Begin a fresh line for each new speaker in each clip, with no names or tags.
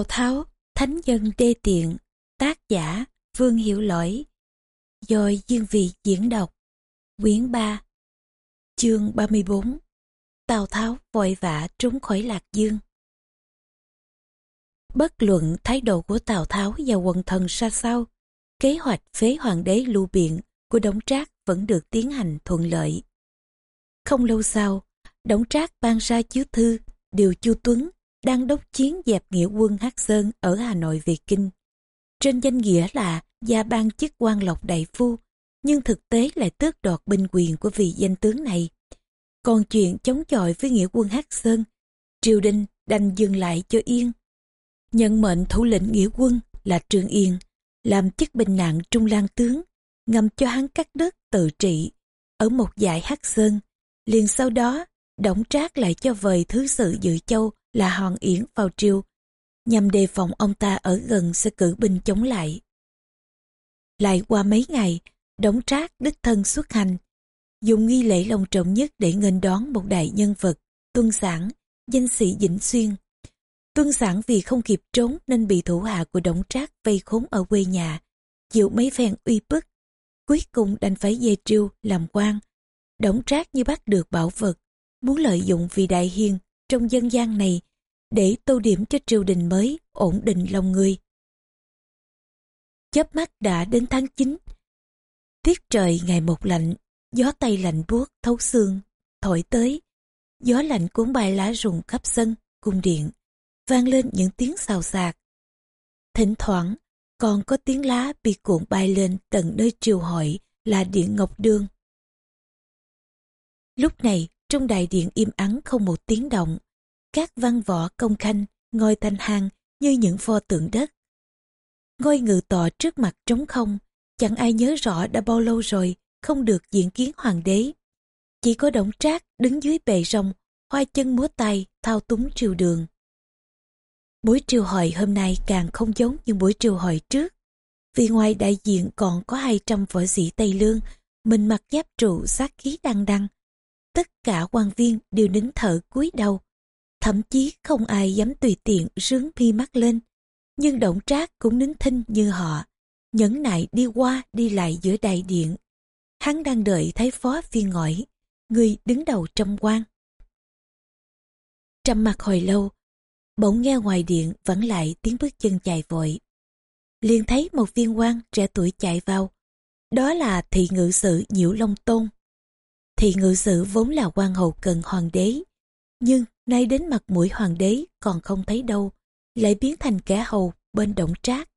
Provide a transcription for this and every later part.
Tào Tháo, Thánh Nhân Đê Tiện, tác giả Vương Hiểu Lỗi, do Dương Vị diễn đọc, quyển 3, chương 34, Tào Tháo vội vã trốn khỏi Lạc Dương. Bất luận thái độ của Tào Tháo và quần thần ra sao, kế hoạch phế hoàng đế lưu biện của Đống Trác vẫn được tiến hành thuận lợi. Không lâu sau, Đống Trác ban ra chiếu thư điều Chu Tuấn đang đốc chiến dẹp nghĩa quân Hắc Sơn ở Hà Nội về Kinh. Trên danh nghĩa là gia ban chức quan lộc đại phu, nhưng thực tế lại tước đoạt binh quyền của vị danh tướng này. Còn chuyện chống chọi với nghĩa quân Hắc Sơn, triều đình đành dừng lại cho yên. Nhận mệnh thủ lĩnh nghĩa quân là Trương Yên, làm chức bình nặng trung lang tướng, ngầm cho hắn cắt đất tự trị ở một dải Hắc Sơn. Liền sau đó, Đổng Trác lại cho vời thứ sự dự châu là Hoàng Yến vào triều, nhằm đề phòng ông ta ở gần sẽ cử binh chống lại. Lại qua mấy ngày, đống Trác đích thân xuất hành, dùng nghi lễ long trọng nhất để nghênh đón một đại nhân vật, tuân sản, danh sĩ Vĩnh Xuyên. Tuân sản vì không kịp trốn nên bị thủ hạ của đống Trác vây khốn ở quê nhà, chịu mấy phen uy bức. Cuối cùng đành phải về triều làm quan. Đống Trác như bắt được bảo vật, muốn lợi dụng vì đại hiền trong dân gian này để tô điểm cho triều đình mới ổn định lòng người. Chớp mắt đã đến tháng 9. Tiết trời ngày một lạnh, gió tây lạnh buốt thấu xương, thổi tới. Gió lạnh cuốn bay lá rụng khắp sân, cung điện, vang lên những tiếng xào xạc. Thỉnh thoảng, còn có tiếng lá bị cuộn bay lên tận nơi triều hội là điện Ngọc Đương. Lúc này, trong đại điện im ắng không một tiếng động, các văn võ công khanh ngồi thành hàng như những pho tượng đất. Ngôi ngự tọa trước mặt trống không, chẳng ai nhớ rõ đã bao lâu rồi không được diện kiến hoàng đế. Chỉ có động trác đứng dưới bệ rồng, hoa chân múa tay, thao túng triều đường. Buổi triều hội hôm nay càng không giống như buổi triều hội trước. Vì ngoài đại diện còn có 200 võ sĩ Tây Lương, mình mặc giáp trụ sát khí đăng đăng. Tất cả quan viên đều nín thở cúi đầu, Thậm chí không ai dám tùy tiện rướng mi mắt lên. Nhưng động trác cũng nín thinh như họ, nhẫn nại đi qua đi lại giữa đại điện. Hắn đang đợi thấy phó phiên ngõi, người đứng đầu trong quan. Trầm mặt hồi lâu, bỗng nghe ngoài điện vẫn lại tiếng bước chân chạy vội. liền thấy một viên quan trẻ tuổi chạy vào. Đó là thị ngự sự Nhiễu Long Tôn thì ngự sử vốn là quan hầu cần hoàng đế, nhưng nay đến mặt mũi hoàng đế còn không thấy đâu, lại biến thành kẻ hầu bên động trác.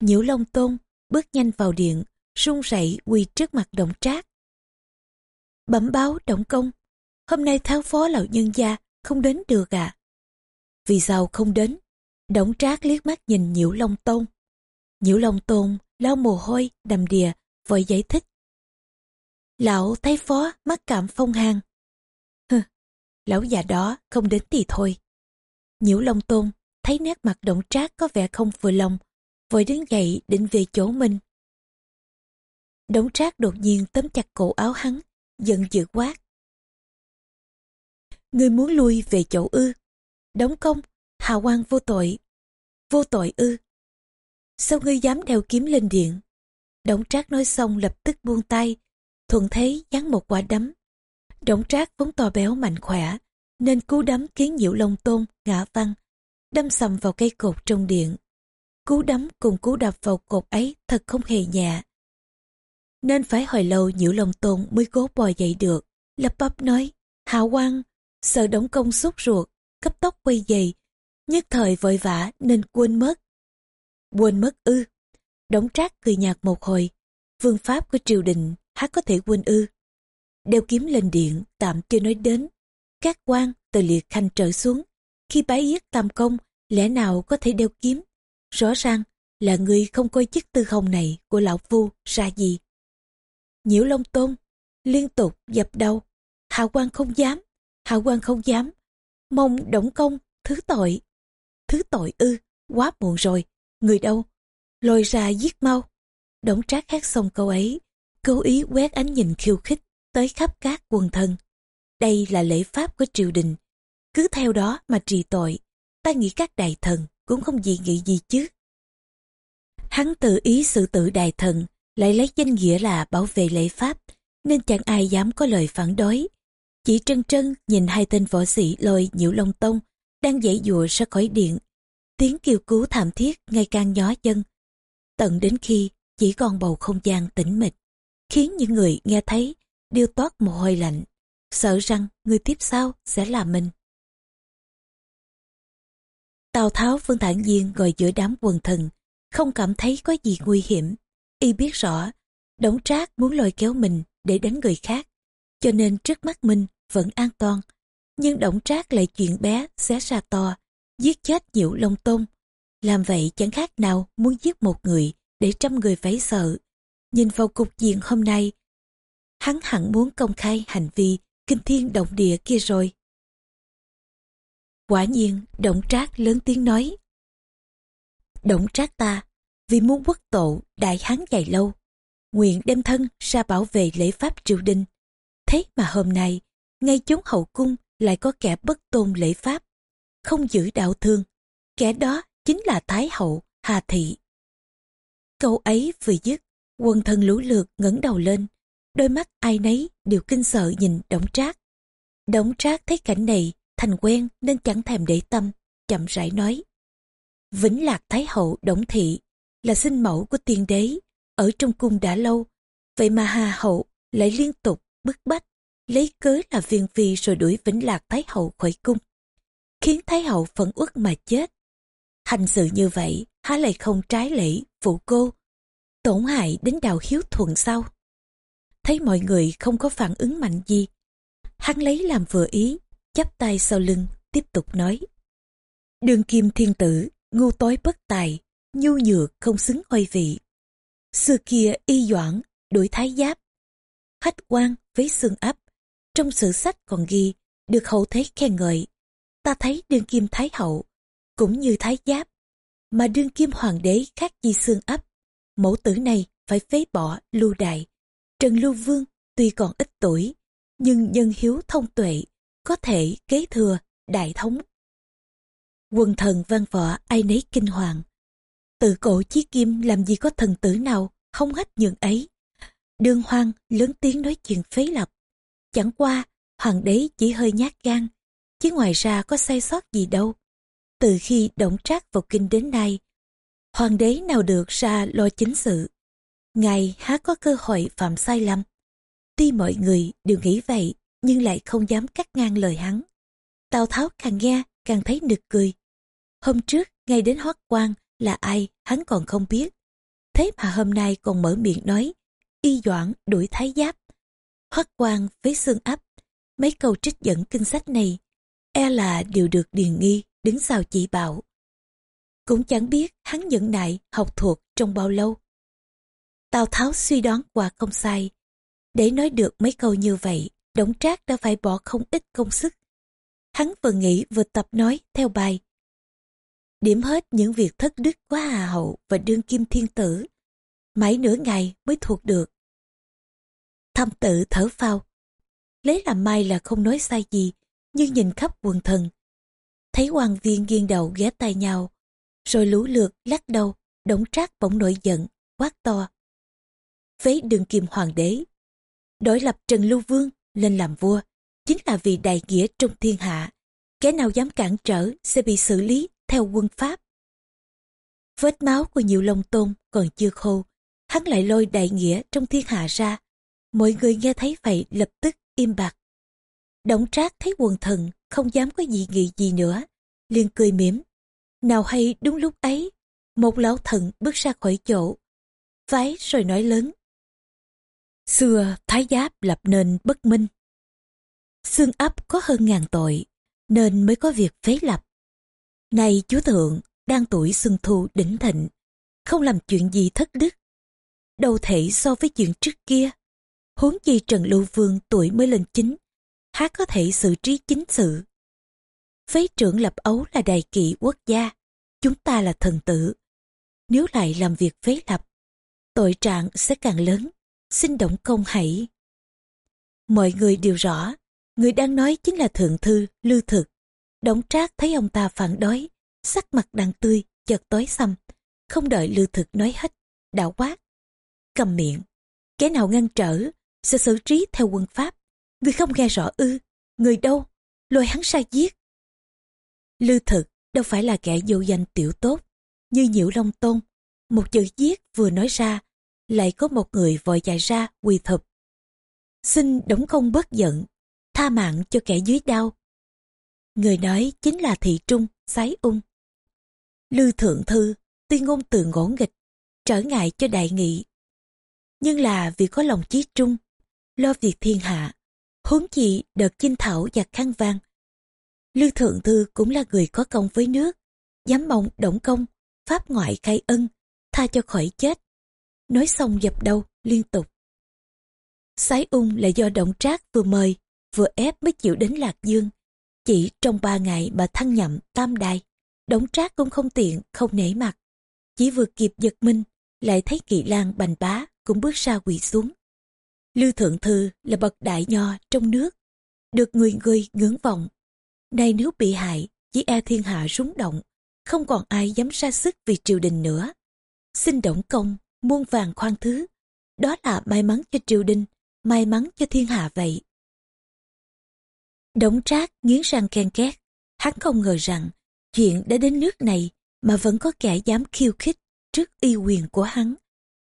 Nhiễu Long Tôn bước nhanh vào điện, run rẩy quỳ trước mặt động trác. Bẩm báo động công, hôm nay tháo phó lão nhân gia không đến được à? Vì sao không đến? Động trác liếc mắt nhìn Nhiễu Long Tôn. Nhiễu Long Tôn lau mồ hôi, đầm đìa, vội giải thích. Lão thấy phó mắc cảm phong hàn, lão già đó không đến thì thôi. Nhiễu Long Tôn thấy nét mặt động trác có vẻ không vừa lòng, vội đứng dậy định về chỗ mình. Đống trác đột nhiên tóm chặt cổ áo hắn, giận dữ quát. Ngươi muốn lui về chỗ ư. Đóng công, hào quang vô tội. Vô tội ư. Sao ngươi dám đeo kiếm lên điện? Đống trác nói xong lập tức buông tay, thuận thế giáng một quả đấm Đổng trác vốn to béo mạnh khỏe, nên cú đấm khiến nhiễu lông tôn, ngã văng, đâm sầm vào cây cột trong điện. Cú đấm cùng cú đập vào cột ấy thật không hề nhẹ. Nên phải hồi lâu nhiễu lông tôn mới cố bò dậy được, lập bắp nói, hạ quang, sợ đóng công sốt ruột, cấp tốc quay dày, nhất thời vội vã nên quên mất. Quên mất ư. Đống trác cười nhạt một hồi, vương pháp của triều đình hát có thể quên ư? Đeo kiếm lên điện, tạm chưa nói đến. Các quan từ liệt khanh trở xuống. Khi bái yết tam công, lẽ nào có thể đeo kiếm? Rõ ràng là người không coi chức tư hồng này của lão phu ra gì. Nhiễu long tôn, liên tục dập đầu. Hạ quan không dám, hạ quan không dám. Mong động công thứ tội. Thứ tội ư, quá muộn rồi. Người đâu? Lôi ra giết mau. Đổng trác hát xong câu ấy cố ý quét ánh nhìn khiêu khích tới khắp các quần thân. Đây là lễ pháp của triều đình. Cứ theo đó mà trì tội, ta nghĩ các đại thần cũng không dị nghị gì chứ. Hắn tự ý sự tự đại thần, lại lấy danh nghĩa là bảo vệ lễ pháp, nên chẳng ai dám có lời phản đối. Chỉ trân trân nhìn hai tên võ sĩ lôi nhiễu long tông, đang dãy dụa ra khỏi điện. Tiếng kêu cứu thảm thiết ngày càng nhó chân. Tận đến khi chỉ còn bầu không gian tĩnh mịch, khiến những người nghe thấy đều toát mồ hôi lạnh, sợ rằng người tiếp sau sẽ là mình. Tào Tháo Vương Thản Nhiên ngồi giữa đám quần thần, không cảm thấy có gì nguy hiểm. Y biết rõ, Đổng Trác muốn lôi kéo mình để đánh người khác, cho nên trước mắt mình vẫn an toàn. Nhưng Đổng Trác lại chuyện bé xé ra to, giết chết nhiễu Long Tôn. Làm vậy chẳng khác nào muốn giết một người để trăm người phải sợ. Nhìn vào cục diện hôm nay, hắn hẳn muốn công khai hành vi kinh thiên động địa kia rồi. Quả nhiên, Động Trác lớn tiếng nói. Động Trác ta, vì muốn quốc tổ đại hán dài lâu, nguyện đem thân ra bảo vệ lễ pháp triều đình. Thế mà hôm nay, ngay chốn hậu cung lại có kẻ bất tôn lễ pháp, không giữ đạo thương. Kẻ đó chính là Thái hậu Hà Thị. Câu ấy vừa dứt, quần thần lũ lượt ngẩng đầu lên, đôi mắt ai nấy đều kinh sợ nhìn Đổng Trác. Đổng Trác thấy cảnh này thành quen nên chẳng thèm để tâm, chậm rãi nói. Vĩnh Lạc Thái Hậu Đổng Thị là sinh mẫu của tiên đế, ở trong cung đã lâu, vậy mà Hà Hậu lại liên tục bức bách, lấy cớ là viên phi rồi đuổi Vĩnh Lạc Thái Hậu khỏi cung, khiến Thái Hậu phẫn uất mà chết. Hành sự như vậy, há lại không trái lễ, phụ cô, tổn hại đến đào hiếu thuận sau. Thấy mọi người không có phản ứng mạnh gì, hắn lấy làm vừa ý, chắp tay sau lưng, tiếp tục nói. Đường kim thiên tử, ngu tối bất tài, nhu nhược không xứng oai vị. Xưa kia y doãn, đuổi thái giáp. Hách quan với xương ấp, trong sử sách còn ghi, được hậu thế khen ngợi. Ta thấy đương kim thái hậu, cũng như thái giáp, mà đương kim hoàng đế khác gì xương ấp. Mẫu tử này phải phế bỏ lưu đại. Trần Lưu Vương tuy còn ít tuổi, nhưng nhân hiếu thông tuệ, có thể kế thừa đại thống. Quần thần văn võ ai nấy kinh hoàng. Tự cổ chí kim làm gì có thần tử nào không hết nhường ấy. Đương hoang lớn tiếng nói chuyện phế lập. Chẳng qua, hoàng đế chỉ hơi nhát gan, chứ ngoài ra có sai sót gì đâu. Từ khi động trác vào kinh đến nay, hoàng đế nào được ra lo chính sự. Ngài há có cơ hội phạm sai lầm. Tuy mọi người đều nghĩ vậy, nhưng lại không dám cắt ngang lời hắn. Tào Tháo càng nghe, càng thấy nực cười. Hôm trước, ngay đến hoắc quan là ai, hắn còn không biết. Thế mà hôm nay còn mở miệng nói, y doãn đuổi thái giáp. Hoắc quan với xương ấp, mấy câu trích dẫn kinh sách này, e là đều được điền nghi, đứng sau chỉ bảo. Cũng chẳng biết hắn nhẫn nại học thuộc trong bao lâu. Tào Tháo suy đoán quả không sai. Để nói được mấy câu như vậy, Đổng Trác đã phải bỏ không ít công sức. Hắn vừa nghĩ vừa tập nói theo bài. Điểm hết những việc thất đức quá hà hậu và đương kim thiên tử. Mãi nửa ngày mới thuộc được. Thâm tự thở phao. Lấy làm mai là không nói sai gì, nhưng nhìn khắp quần thần. Thấy hoàng viên nghiêng đầu ghé tay nhau, rồi lũ lượt lắc đầu, đống trác bỗng nổi giận, quát to. Phế đường kim hoàng đế, đổi lập Trần Lưu Vương lên làm vua chính là vì đại nghĩa trong thiên hạ. Kẻ nào dám cản trở sẽ bị xử lý theo quân pháp. Vết máu của nhiều lông tôn còn chưa khô, hắn lại lôi đại nghĩa trong thiên hạ ra. Mọi người nghe thấy vậy lập tức im bặt. Đổng trác thấy quần thần không dám có gì nghị gì nữa, liền cười mỉm. Nào hay đúng lúc ấy, một lão thần bước ra khỏi chỗ, vái rồi nói lớn. Xưa Thái Giáp lập nên bất minh. Xương ấp có hơn ngàn tội, nên mới có việc phế lập. Nay chúa thượng đang tuổi xuân thu đỉnh thịnh, không làm chuyện gì thất đức. Đâu thể so với chuyện trước kia. Huống chi Trần Lưu Vương tuổi mới lên chính, há có thể xử trí chính sự. Phế trưởng lập ấu là đại kỵ quốc gia, chúng ta là thần tử. Nếu lại làm việc phế lập, tội trạng sẽ càng lớn xin động công hãy. Mọi người đều rõ, người đang nói chính là thượng thư, lưu thực. Đổng trác thấy ông ta phản đối, sắc mặt đang tươi, chợt tối xăm, không đợi lưu thực nói hết, đã quát. Cầm miệng, kẻ nào ngăn trở, sẽ xử trí theo quân pháp. Người không nghe rõ ư, người đâu, lôi hắn ra giết. Lưu thực đâu phải là kẻ vô danh tiểu tốt, như nhiễu long tôn. Một chữ giết vừa nói ra, lại có một người vội chạy ra quỳ thập. Xin đóng công bất giận, tha mạng cho kẻ dưới đau. Người nói chính là thị trung, sái ung. Lư thượng thư, tuy ngôn từ ngỗ nghịch, trở ngại cho đại nghị. Nhưng là vì có lòng chí trung, lo việc thiên hạ, huống chi đợt chinh thảo và khăn vang lưu thượng thư cũng là người có công với nước, dám mong động công, pháp ngoại khai ân, tha cho khỏi chết. Nói xong dập đầu liên tục. Sái ung là do động trác vừa mời, vừa ép mới chịu đến Lạc Dương. Chỉ trong ba ngày mà thăng nhậm tam đài, động trác cũng không tiện, không nể mặt. Chỉ vừa kịp giật minh, lại thấy kỵ lan bành bá cũng bước ra quỳ xuống. Lưu Thượng Thư là bậc đại nho trong nước, được người người ngưỡng vọng. Nay nếu bị hại, chỉ e thiên hạ rúng động, không còn ai dám ra sức vì triều đình nữa. Xin động công, muôn vàng khoan thứ, đó là may mắn cho triều đình, may mắn cho thiên hạ vậy. Đống trác nghiến răng khen két, hắn không ngờ rằng chuyện đã đến nước này mà vẫn có kẻ dám khiêu khích trước uy quyền của hắn.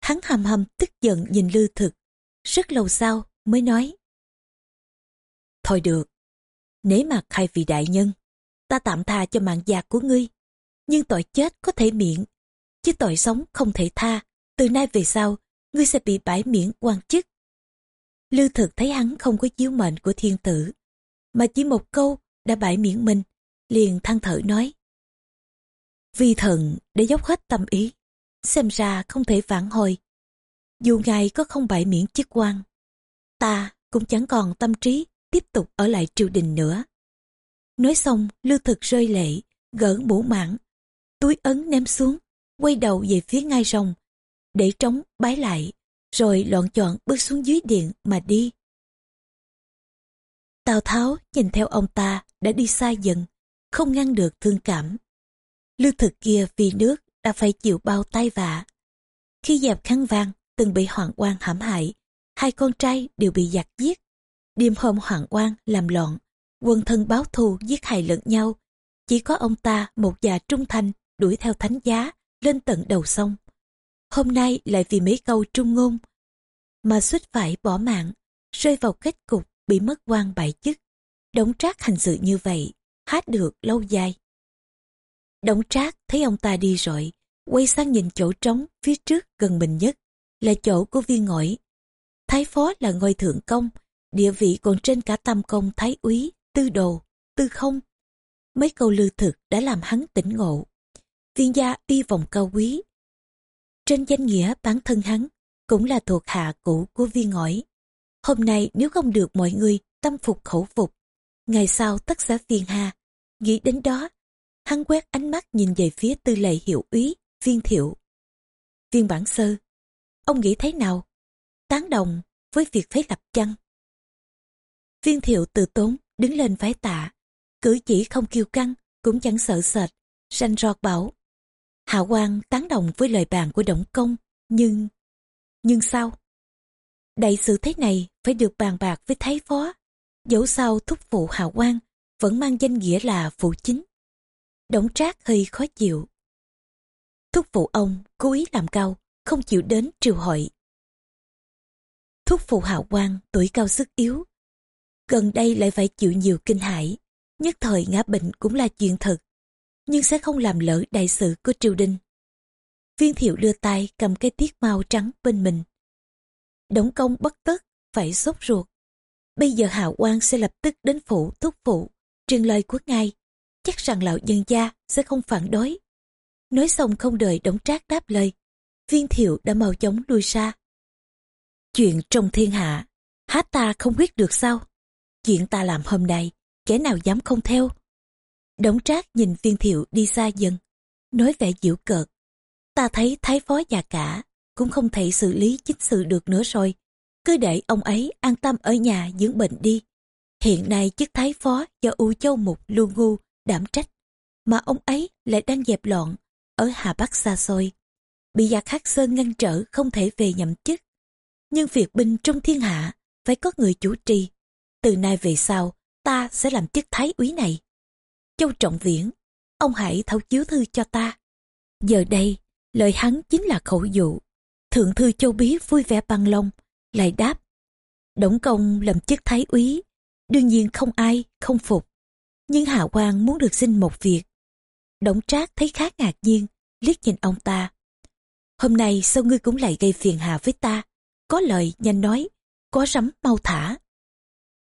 Hắn hầm hầm tức giận nhìn Lư Thực, rất lâu sau mới nói. Thôi được, nể mặt hai vị đại nhân, ta tạm tha cho mạng già của ngươi, nhưng tội chết có thể miễn, chứ tội sống không thể tha, từ nay về sau, ngươi sẽ bị bãi miễn quan chức. lưu thực thấy hắn không có chiếu mệnh của thiên tử, mà chỉ một câu đã bãi miễn mình, liền than thở nói. Vì thần đã dốc hết tâm ý, xem ra không thể phản hồi. Dù ngài có không bãi miễn chức quan, ta cũng chẳng còn tâm trí tiếp tục ở lại triều đình nữa. Nói xong, lưu thực rơi lệ, gỡ mũ mãn, túi ấn ném xuống, quay đầu về phía ngai rồng, để trống bái lại, rồi loạn chọn bước xuống dưới điện mà đi. Tào Tháo nhìn theo ông ta đã đi xa dần, không ngăn được thương cảm. Lưu thực kia vì nước đã phải chịu bao tai vạ. Khi dẹp khăn vang từng bị hoàng quan hãm hại, hai con trai đều bị giặc giết. Đêm hôm hoàng quan làm loạn, quân thân báo thù giết hại lẫn nhau. Chỉ có ông ta một già trung thành đuổi theo thánh giá lên tận đầu sông. Hôm nay lại vì mấy câu trung ngôn mà suýt phải bỏ mạng, rơi vào kết cục bị mất quan bại chức. Đống trác hành sự như vậy, hát được lâu dài. Đống trác thấy ông ta đi rồi, quay sang nhìn chỗ trống phía trước gần mình nhất, là chỗ của viên ngõi. Thái phó là ngôi thượng công, địa vị còn trên cả tam công thái úy, tư đồ, tư không. Mấy câu lư thực đã làm hắn tỉnh ngộ. Viên gia uy vòng cao quý. Trên danh nghĩa bản thân hắn, cũng là thuộc hạ cũ của viên ngõi. Hôm nay nếu không được mọi người tâm phục khẩu phục, ngày sau tất sẽ phiền hà. Nghĩ đến đó, hắn quét ánh mắt nhìn về phía tư lệ hiệu úy, viên thiệu. Viên bản sơ, ông nghĩ thế nào? Tán đồng với việc phế lập chăng? Viên thiệu từ tốn, đứng lên phái tạ, cử chỉ không kiêu căng, cũng chẳng sợ sệt, ranh rọt bảo. Hạ quan tán đồng với lời bàn của Động Công, nhưng... Nhưng sao? Đại sự thế này phải được bàn bạc với Thái Phó. Dẫu sao thúc phụ Hạ quan vẫn mang danh nghĩa là phụ chính. Đổng trác hơi khó chịu. Thúc phụ ông cố ý làm cao, không chịu đến triều hội. Thúc phụ Hạ quan tuổi cao sức yếu. Gần đây lại phải chịu nhiều kinh hãi, nhất thời ngã bệnh cũng là chuyện thật, nhưng sẽ không làm lỡ đại sự của triều đình. Viên thiệu đưa tay cầm cái tiết mao trắng bên mình. đóng công bất tất, phải sốt ruột. Bây giờ hạo quan sẽ lập tức đến phủ thúc phụ, truyền lời của ngài. Chắc rằng lão nhân gia sẽ không phản đối. Nói xong không đợi đống trác đáp lời. Viên thiệu đã mau chóng lui xa. Chuyện trong thiên hạ, há ta không biết được sao? Chuyện ta làm hôm nay, kẻ nào dám không theo? Đống trác nhìn viên thiệu đi xa dần, nói vẻ dịu cợt. Ta thấy thái phó già cả, cũng không thể xử lý chính sự được nữa rồi. Cứ để ông ấy an tâm ở nhà dưỡng bệnh đi. Hiện nay chức thái phó do U Châu Mục Lưu Ngu đảm trách. mà ông ấy lại đang dẹp loạn ở Hà Bắc xa xôi. Bị giặc Hắc Sơn ngăn trở không thể về nhậm chức. Nhưng việc binh trong thiên hạ phải có người chủ trì. Từ nay về sau, ta sẽ làm chức thái úy này. Châu Trọng Viễn, ông hãy thấu chiếu thư cho ta. Giờ đây, lời hắn chính là khẩu dụ. Thượng thư Châu Bí vui vẻ bằng lòng, lại đáp. Đổng công làm chức thái úy, đương nhiên không ai không phục. Nhưng Hạ Quang muốn được xin một việc. Đổng Trác thấy khá ngạc nhiên, liếc nhìn ông ta. Hôm nay sao ngươi cũng lại gây phiền hà với ta? Có lời nhanh nói, có rắm mau thả.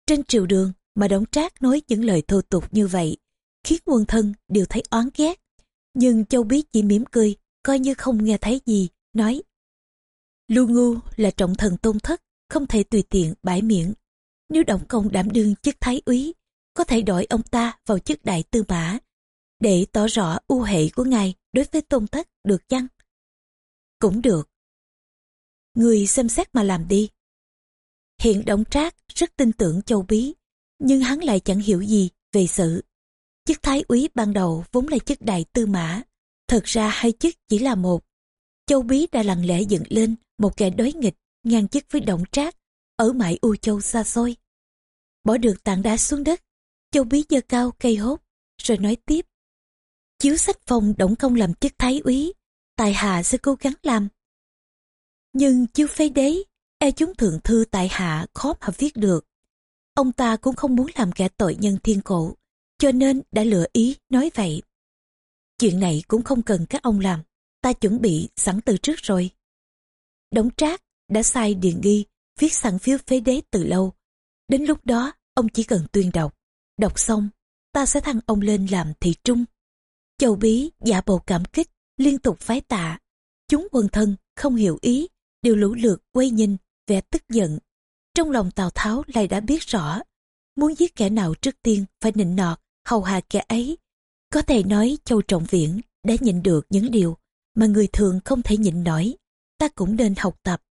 Trên triều đường mà Đổng Trác nói những lời thô tục như vậy, khiến quân thân đều thấy oán ghét. Nhưng Châu Bí chỉ mỉm cười, coi như không nghe thấy gì, nói. Lưu Ngu là trọng thần tôn thất, không thể tùy tiện bãi miệng. Nếu động công đảm đương chức thái úy, có thể đổi ông ta vào chức đại tư mã, để tỏ rõ ưu hệ của ngài đối với tôn thất được chăng? Cũng được. Người xem xét mà làm đi. Hiện Đổng Trác rất tin tưởng Châu Bí, nhưng hắn lại chẳng hiểu gì về sự. Chức thái úy ban đầu vốn là chức đại tư mã, thật ra hai chức chỉ là một. Châu Bí đã lặng lẽ dựng lên một kẻ đối nghịch ngang chức với Đổng Trác ở mãi U Châu xa xôi. Bỏ được tảng đá xuống đất, Châu Bí giơ cao cây hốt, rồi nói tiếp. Chiếu sách phong Động Công làm chức thái úy, tài hạ sẽ cố gắng làm. Nhưng chiếu phế đế, e chúng thượng thư tại hạ khó mà viết được. Ông ta cũng không muốn làm kẻ tội nhân thiên cổ, cho nên đã lựa ý nói vậy. Chuyện này cũng không cần các ông làm, ta chuẩn bị sẵn từ trước rồi. Đống trác đã sai điền nghi viết sẵn phiếu phế đế từ lâu. Đến lúc đó, ông chỉ cần tuyên đọc. Đọc xong, ta sẽ thăng ông lên làm thị trung. Châu Bí giả bộ cảm kích, liên tục phái tạ. Chúng quân thân không hiểu ý, đều lũ lượt quay nhìn, vẻ tức giận. Trong lòng Tào Tháo lại đã biết rõ, muốn giết kẻ nào trước tiên phải nịnh nọt, hầu hạ kẻ ấy. Có thể nói Châu Trọng Viễn đã nhịn được những điều mà người thường không thể nhịn nổi. Ta cũng nên học tập.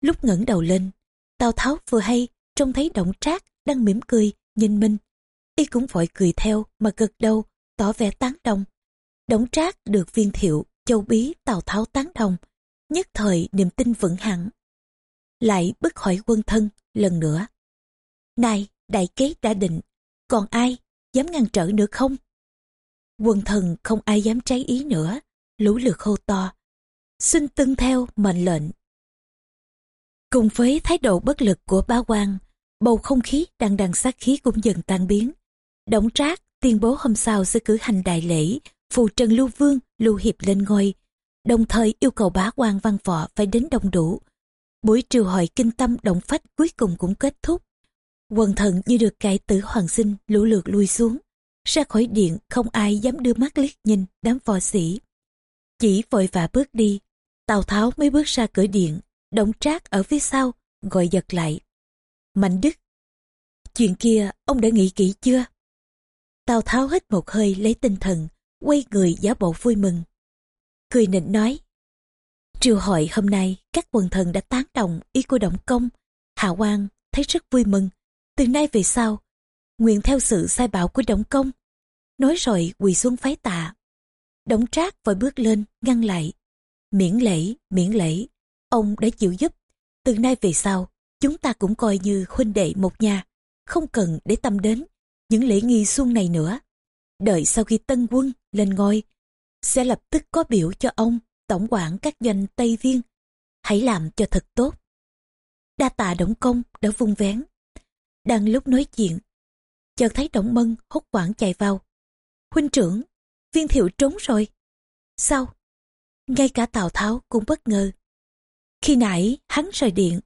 Lúc ngẩng đầu lên, Tào Tháo vừa hay trông thấy động trác đang mỉm cười, nhìn mình. Y cũng vội cười theo mà gật đầu, tỏ vẻ tán đồng. Động trác được viên thiệu, châu bí Tào Tháo tán đồng, nhất thời niềm tin vững hẳn. Lại bức hỏi quân thân lần nữa. Này, đại kế đã định, còn ai dám ngăn trở nữa không? Quân thần không ai dám trái ý nữa, lũ lượt hô to. Xin tuân theo mệnh lệnh. Cùng với thái độ bất lực của bá quan, bầu không khí đang đằng sát khí cũng dần tan biến. Đổng trác tuyên bố hôm sau sẽ cử hành đại lễ, phù trần lưu vương, lưu hiệp lên ngôi, đồng thời yêu cầu bá quan văn võ phải đến đông đủ. Buổi triều hội kinh tâm động phách cuối cùng cũng kết thúc. Quần thần như được cải tử hoàng sinh lũ lượt lui xuống. Ra khỏi điện không ai dám đưa mắt liếc nhìn đám võ sĩ. Chỉ vội vã bước đi, Tào Tháo mới bước ra cửa điện, động trác ở phía sau, gọi giật lại. Mạnh Đức, chuyện kia ông đã nghĩ kỹ chưa? Tào Tháo hít một hơi lấy tinh thần, quay người giả bộ vui mừng. Cười nịnh nói, triều hội hôm nay các quần thần đã tán đồng ý của động công. Hạ quan thấy rất vui mừng, từ nay về sau, nguyện theo sự sai bảo của động công. Nói rồi quỳ xuống phái tạ. động trác vội bước lên, ngăn lại. Miễn lễ, miễn lễ, ông đã chịu giúp. Từ nay về sau, chúng ta cũng coi như huynh đệ một nhà, không cần để tâm đến những lễ nghi xuân này nữa. Đợi sau khi tân quân lên ngôi, sẽ lập tức có biểu cho ông tổng quản các doanh Tây Viên. Hãy làm cho thật tốt. Đa tạ Đổng Công đã vung vén. Đang lúc nói chuyện, chợt thấy Đổng Mân hốt quảng chạy vào. Huynh trưởng, viên thiệu trốn rồi. Sao? Ngay cả Tào Tháo cũng bất ngờ. Khi nãy hắn rời điện,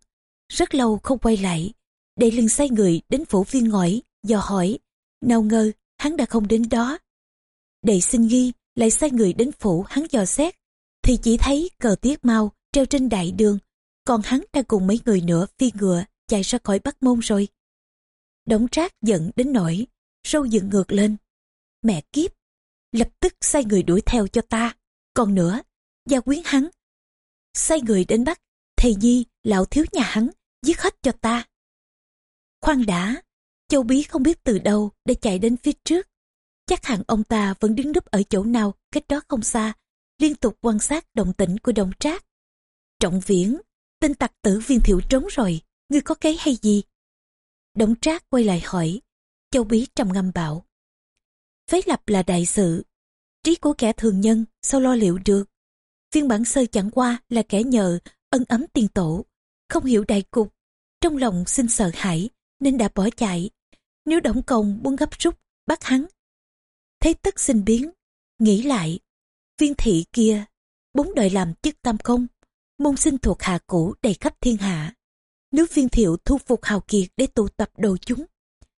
rất lâu không quay lại, để lưng say người đến phủ viên ngõi, dò hỏi, nào ngờ hắn đã không đến đó. Đệ xin ghi lại sai người đến phủ hắn dò xét, thì chỉ thấy cờ tiết mau treo trên đại đường, còn hắn đang cùng mấy người nữa phi ngựa chạy ra khỏi Bắc Môn rồi. Đống trác giận đến nỗi, râu dựng ngược lên. Mẹ kiếp, lập tức sai người đuổi theo cho ta. Còn nữa, gia quyến hắn. Sai người đến bắt, thầy nhi, lão thiếu nhà hắn, giết hết cho ta. Khoan đã, châu bí không biết từ đâu để chạy đến phía trước. chắc hẳn ông ta vẫn đứng núp ở chỗ nào cách đó không xa, liên tục quan sát động tĩnh của đồng trác. Trọng viễn, tên tặc tử viên thiệu trốn rồi, ngươi có cái hay gì? đồng trác quay lại hỏi, châu bí trầm ngâm bảo. Phế lập là đại sự, trí của kẻ thường nhân sao lo liệu được. Viên bản sơ chẳng qua là kẻ nhờ ân ấm tiền tổ, không hiểu đại cục, trong lòng xin sợ hãi nên đã bỏ chạy. Nếu Đổng Công muốn gấp rút bắt hắn, thấy tất sinh biến, nghĩ lại, viên thị kia, bốn đời làm chức tam công, môn sinh thuộc hạ cũ đầy khắp thiên hạ. Nếu viên thiệu thu phục hào kiệt để tụ tập đồ chúng,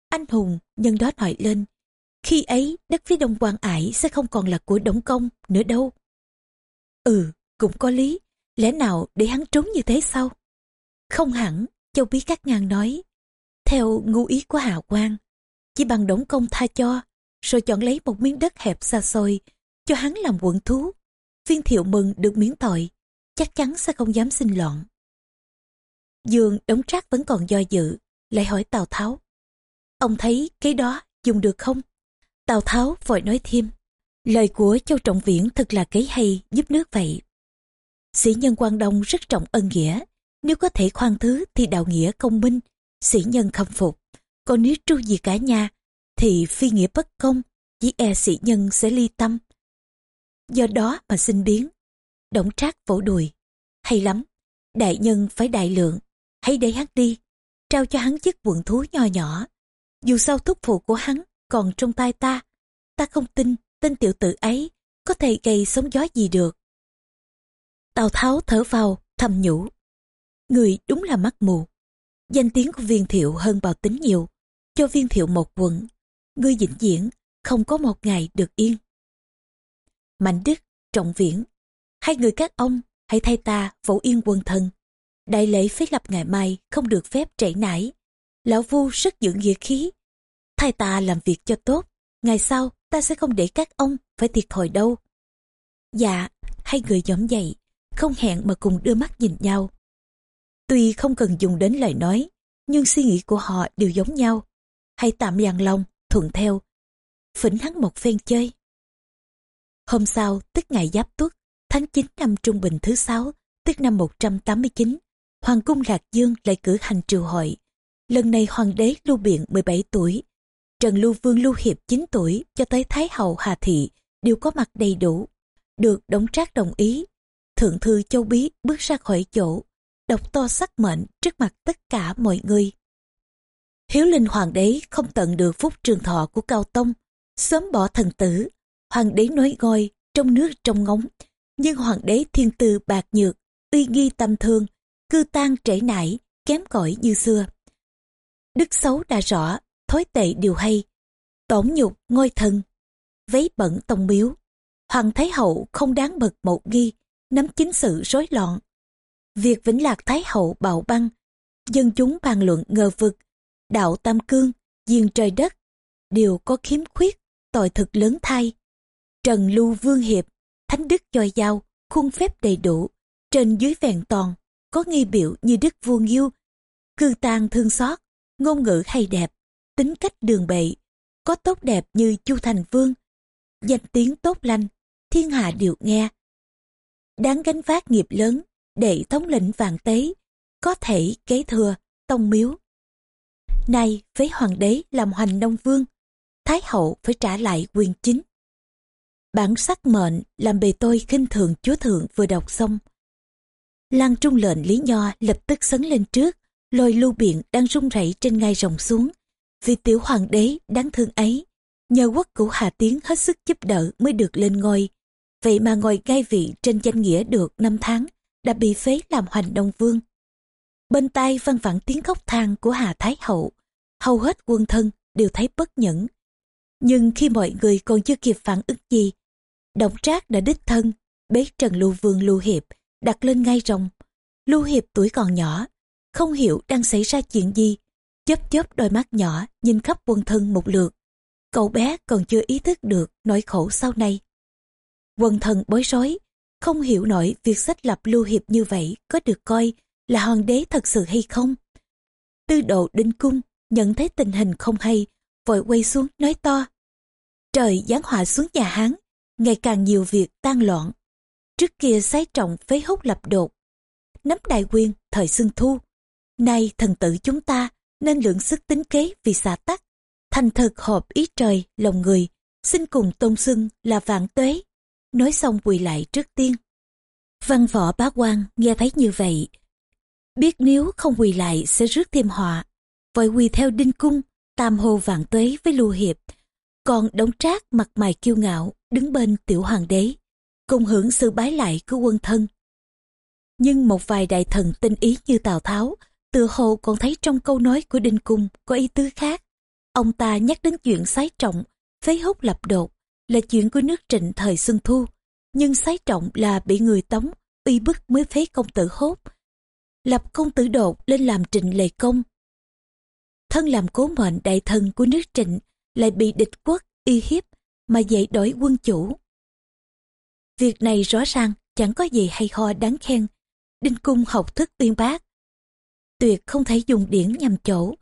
anh hùng nhân đó nổi lên, khi ấy đất phía đông quan ải sẽ không còn là của đổng công nữa đâu. Ừ, cũng có lý, lẽ nào để hắn trốn như thế sao? Không hẳn, châu bí các ngang nói, theo ngu ý của Hạ quan chỉ bằng đổng công tha cho, rồi chọn lấy một miếng đất hẹp xa xôi, cho hắn làm quận thú. Viên thiệu mừng được miếng tội, chắc chắn sẽ không dám xin loạn. Dương đống trác vẫn còn do dự, lại hỏi Tào Tháo. Ông thấy cái đó dùng được không? Tào Tháo vội nói thêm, lời của Châu Trọng Viễn thật là cái hay giúp nước vậy. Sĩ nhân quan Đông rất trọng ân nghĩa, nếu có thể khoan thứ thì đạo nghĩa công minh, sĩ nhân khâm phục. Còn nếu tru gì cả nhà, thì phi nghĩa bất công, chỉ e sĩ nhân sẽ ly tâm. Do đó mà sinh biến. Đổng trác vỗ đùi. Hay lắm, đại nhân phải đại lượng, hãy để hắn đi, trao cho hắn chiếc quận thú nho nhỏ. Dù sao thúc phụ của hắn còn trong tay ta, ta không tin tên tiểu tử ấy có thể gây sóng gió gì được. Tào Tháo thở vào, thầm nhủ. Người đúng là mắt mù. Danh tiếng của viên thiệu hơn bào tính nhiều. Cho viên thiệu một quận, ngươi vĩnh viễn, không có một ngày được yên. Mạnh Đức, Trọng Viễn, hai người các ông hãy thay ta vỗ yên quân thân. Đại lễ phế lập ngày mai không được phép trễ nải. Lão Vu rất giữ nghĩa khí. Thay ta làm việc cho tốt, ngày sau ta sẽ không để các ông phải thiệt thòi đâu. Dạ, hai người nhóm dậy, không hẹn mà cùng đưa mắt nhìn nhau. Tuy không cần dùng đến lời nói, nhưng suy nghĩ của họ đều giống nhau. Hãy tạm dàn lòng, thuận theo. Phỉnh hắn một phen chơi. Hôm sau, tức ngày Giáp Tuất, tháng 9 năm Trung Bình thứ sáu, tức năm 189, Hoàng cung Lạc Dương lại cử hành triều hội. Lần này Hoàng đế Lưu Biện 17 tuổi, Trần Lưu Vương Lưu Hiệp 9 tuổi cho tới Thái Hậu Hà Thị đều có mặt đầy đủ. Được đóng trác đồng ý, Thượng thư Châu Bí bước ra khỏi chỗ, đọc to sắc mệnh trước mặt tất cả mọi người. Hiếu linh hoàng đế không tận được phúc trường thọ của Cao Tông, sớm bỏ thần tử. Hoàng đế nói ngôi, trong nước trong ngóng, nhưng hoàng đế thiên tư bạc nhược, uy nghi tâm thương, cư tan trễ nải, kém cỏi như xưa. Đức xấu đã rõ, thói tệ điều hay, tổn nhục ngôi thân, vấy bẩn tông miếu. Hoàng Thái Hậu không đáng bật một nghi, nắm chính sự rối loạn. Việc Vĩnh Lạc Thái Hậu bạo băng, dân chúng bàn luận ngờ vực, đạo tam cương, diên trời đất, đều có khiếm khuyết, tội thực lớn thay. Trần Lưu Vương Hiệp, thánh đức Choi Giao, khuôn phép đầy đủ, trên dưới vẹn toàn, có nghi biểu như đức vua nghiêu, cư tang thương xót, ngôn ngữ hay đẹp, tính cách đường bệ, có tốt đẹp như Chu Thành Vương, danh tiếng tốt lành, thiên hạ đều nghe. Đáng gánh vác nghiệp lớn, để thống lĩnh vạn tế, có thể kế thừa, tông miếu. Nay với hoàng đế làm hoành nông vương, thái hậu phải trả lại quyền chính. Bản sắc mệnh làm bề tôi khinh thường chúa thượng vừa đọc xong. Lan trung lệnh Lý Nho lập tức sấn lên trước, lôi lưu biện đang rung rẩy trên ngai rồng xuống. Vì tiểu hoàng đế đáng thương ấy, nhờ quốc cửu Hà Tiến hết sức giúp đỡ mới được lên ngôi. Vậy mà ngồi gai vị trên danh nghĩa được năm tháng, đã bị phế làm hoành đông vương. Bên tai văn vẳng tiếng khóc than của Hà Thái Hậu, hầu hết quân thân đều thấy bất nhẫn. Nhưng khi mọi người còn chưa kịp phản ứng gì, Động Trác đã đích thân, bế Trần Lưu Vương Lưu Hiệp, đặt lên ngay rồng. Lưu Hiệp tuổi còn nhỏ, không hiểu đang xảy ra chuyện gì, chớp chớp đôi mắt nhỏ nhìn khắp quân thân một lượt. Cậu bé còn chưa ý thức được nỗi khổ sau này. Quân thần bối rối, không hiểu nổi việc sách lập Lưu Hiệp như vậy có được coi là hoàng đế thật sự hay không. Tư độ đinh cung nhận thấy tình hình không hay, vội quay xuống nói to. Trời giáng họa xuống nhà Hán, ngày càng nhiều việc tan loạn. Trước kia sái trọng phế hốt lập đột, nắm đại quyền thời xuân thu. Nay thần tử chúng ta nên lượng sức tính kế vì xả tắc, thành thực hợp ý trời, lòng người, xin cùng tôn xưng là vạn tuế. Nói xong quỳ lại trước tiên. Văn võ bá quan nghe thấy như vậy. Biết nếu không quỳ lại sẽ rước thêm họa. Vội quỳ theo đinh cung, tam hồ vạn tuế với lưu hiệp. Còn đống trác mặt mày kiêu ngạo, đứng bên tiểu hoàng đế. Cùng hưởng sự bái lại của quân thân. Nhưng một vài đại thần tinh ý như Tào Tháo, tựa hồ còn thấy trong câu nói của Đinh Cung có ý tứ khác. Ông ta nhắc đến chuyện sái trọng, phế hút lập đột, là chuyện của nước trịnh thời Xuân Thu. Nhưng sái trọng là bị người tống, uy bức mới phế công tử hốt. Lập công tử đột lên làm trịnh lệ công. Thân làm cố mệnh đại thần của nước trịnh, lại bị địch quốc y hiếp mà dạy đổi quân chủ. Việc này rõ ràng chẳng có gì hay ho đáng khen. Đinh Cung học thức uyên bác. Tuyệt không thể dùng điển nhằm chỗ.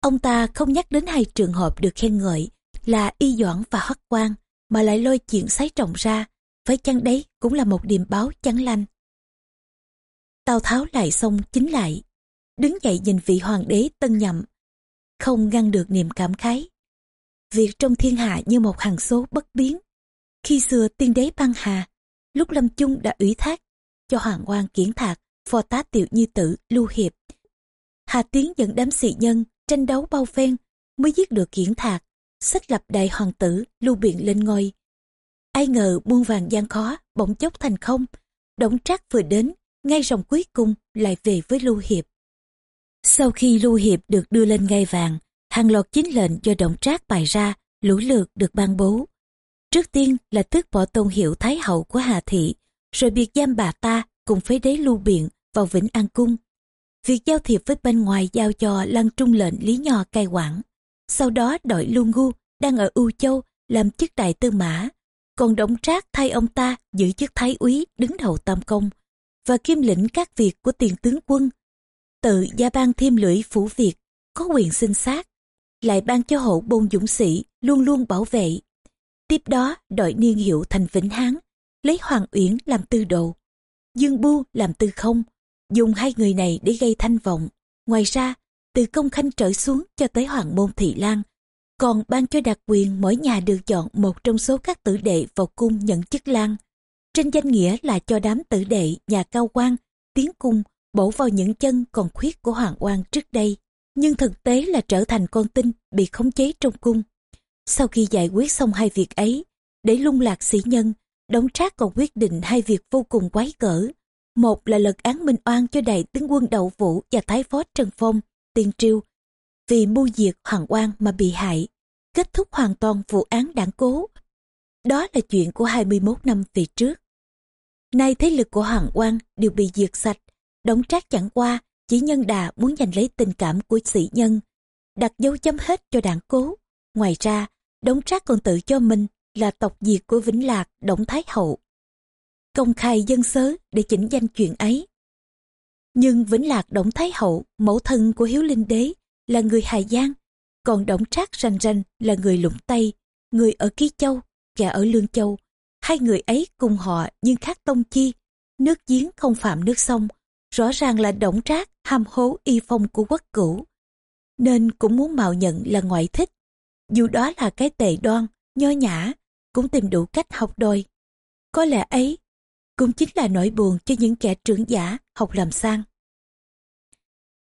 Ông ta không nhắc đến hai trường hợp được khen ngợi là y doãn và hắc quan mà lại lôi chuyện sái trọng ra với chăng đấy cũng là một điềm báo chắn lanh. Tào Tháo lại xong chính lại, đứng dậy nhìn vị hoàng đế tân nhậm, không ngăn được niềm cảm khái. Việc trong thiên hạ như một hàng số bất biến. Khi xưa tiên đế băng hà, lúc lâm chung đã ủy thác cho hoàng quan kiển thạc, phò tá tiểu như tử, lưu hiệp. Hà Tiến dẫn đám sĩ nhân tranh đấu bao phen mới giết được kiển thạc, xác lập đại hoàng tử lưu biện lên ngôi. Ai ngờ muôn vàng gian khó, bỗng chốc thành không. Đổng trác vừa đến, ngay rồng cuối cùng lại về với lưu hiệp. Sau khi lưu hiệp được đưa lên ngai vàng, hàng loạt chính lệnh do động trác bày ra, lũ lượt được ban bố. Trước tiên là tước bỏ tôn hiệu thái hậu của Hà Thị, rồi biệt giam bà ta cùng phế đế lưu biện vào Vĩnh An Cung. Việc giao thiệp với bên ngoài giao cho lăng trung lệnh Lý Nho cai quản. Sau đó đội Lưu Ngu đang ở U Châu làm chức đại tư mã, còn động Trác thay ông ta giữ chức thái úy đứng đầu tam công và kiêm lĩnh các việc của tiền tướng quân. Tự gia ban thêm lưỡi phủ việc, có quyền sinh sát, lại ban cho hộ bôn dũng sĩ luôn luôn bảo vệ. Tiếp đó đội niên hiệu thành Vĩnh Hán, lấy Hoàng Uyển làm tư đồ, Dương Bu làm tư không, dùng hai người này để gây thanh vọng. Ngoài ra, từ công khanh trở xuống cho tới Hoàng Môn Thị Lan, còn ban cho đặc quyền mỗi nhà được chọn một trong số các tử đệ vào cung nhận chức lang. Trên danh nghĩa là cho đám tử đệ nhà cao quan tiến cung bổ vào những chân còn khuyết của Hoàng Oan trước đây. Nhưng thực tế là trở thành con tin bị khống chế trong cung. Sau khi giải quyết xong hai việc ấy, để lung lạc sĩ nhân, Đống Trác còn quyết định hai việc vô cùng quái cỡ. Một là lật án minh oan cho đại tướng quân Đậu Vũ và Thái phó Trần Phong, tiên triêu, vì mưu diệt Hoàng Oan mà bị hại, kết thúc hoàn toàn vụ án đảng cố. Đó là chuyện của 21 năm về trước. Nay thế lực của Hoàng Oan đều bị diệt sạch, đống trác chẳng qua, chỉ nhân đà muốn giành lấy tình cảm của sĩ nhân, đặt dấu chấm hết cho đảng cố. Ngoài ra, đống trác còn tự cho mình là tộc diệt của Vĩnh Lạc, Động Thái Hậu. Công khai dân sớ để chỉnh danh chuyện ấy. Nhưng Vĩnh Lạc Động Thái Hậu, mẫu thân của Hiếu Linh Đế, là người Hà Giang, còn Động Trác rành rành là người Lũng Tây, người ở Ký Châu, kẻ ở Lương Châu. Hai người ấy cùng họ nhưng khác tông chi, nước giếng không phạm nước sông, rõ ràng là Động Trác ham hố y phong của quốc cửu. Nên cũng muốn mạo nhận là ngoại thích, dù đó là cái tệ đoan, nho nhã, cũng tìm đủ cách học đôi Có lẽ ấy cũng chính là nỗi buồn cho những kẻ trưởng giả học làm sang.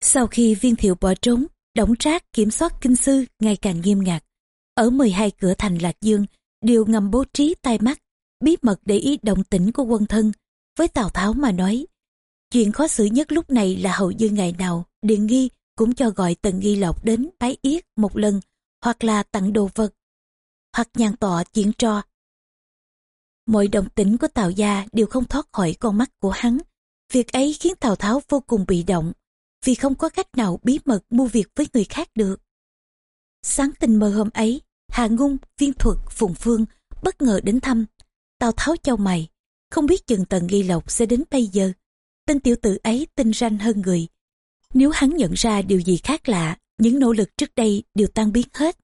Sau khi viên thiệu bỏ trốn, đổng trác kiểm soát kinh sư ngày càng nghiêm ngặt. Ở 12 cửa thành Lạc Dương, đều ngầm bố trí tai mắt, bí mật để ý động tĩnh của quân thân. Với Tào Tháo mà nói, chuyện khó xử nhất lúc này là hầu như ngày nào, Điện Nghi cũng cho gọi Tần Nghi Lộc đến tái yết một lần, hoặc là tặng đồ vật, hoặc nhàn tọa chuyện trò. Mọi động tĩnh của Tào Gia đều không thoát khỏi con mắt của hắn. Việc ấy khiến Tào Tháo vô cùng bị động, vì không có cách nào bí mật mua việc với người khác được. Sáng tình mơ hôm ấy, Hà Ngung, Viên Thuật, Phùng Phương bất ngờ đến thăm. Tào Tháo châu mày, không biết chừng tần nghi lộc sẽ đến bây giờ. Tên tiểu tử ấy tinh ranh hơn người. Nếu hắn nhận ra điều gì khác lạ, những nỗ lực trước đây đều tan biến hết.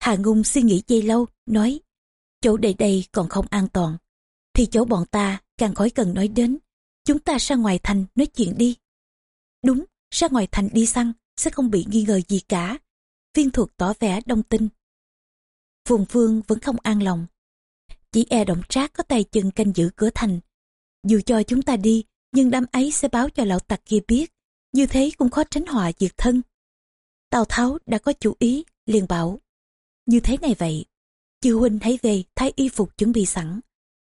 Hà Ngung suy nghĩ dây lâu nói, chỗ đây đây còn không an toàn, thì chỗ bọn ta càng khỏi cần nói đến. Chúng ta ra ngoài thành nói chuyện đi. Đúng, ra ngoài thành đi săn, sẽ không bị nghi ngờ gì cả. Viên thuật tỏ vẻ đông tin. Phùng Phương vẫn không an lòng. Chỉ e động trác có tay chân canh giữ cửa thành. Dù cho chúng ta đi, nhưng đám ấy sẽ báo cho lão tặc kia biết. Như thế cũng khó tránh họa diệt thân. Tào Tháo đã có chủ ý, liền bảo. Như thế này vậy, chư huynh hãy về thay y phục chuẩn bị sẵn.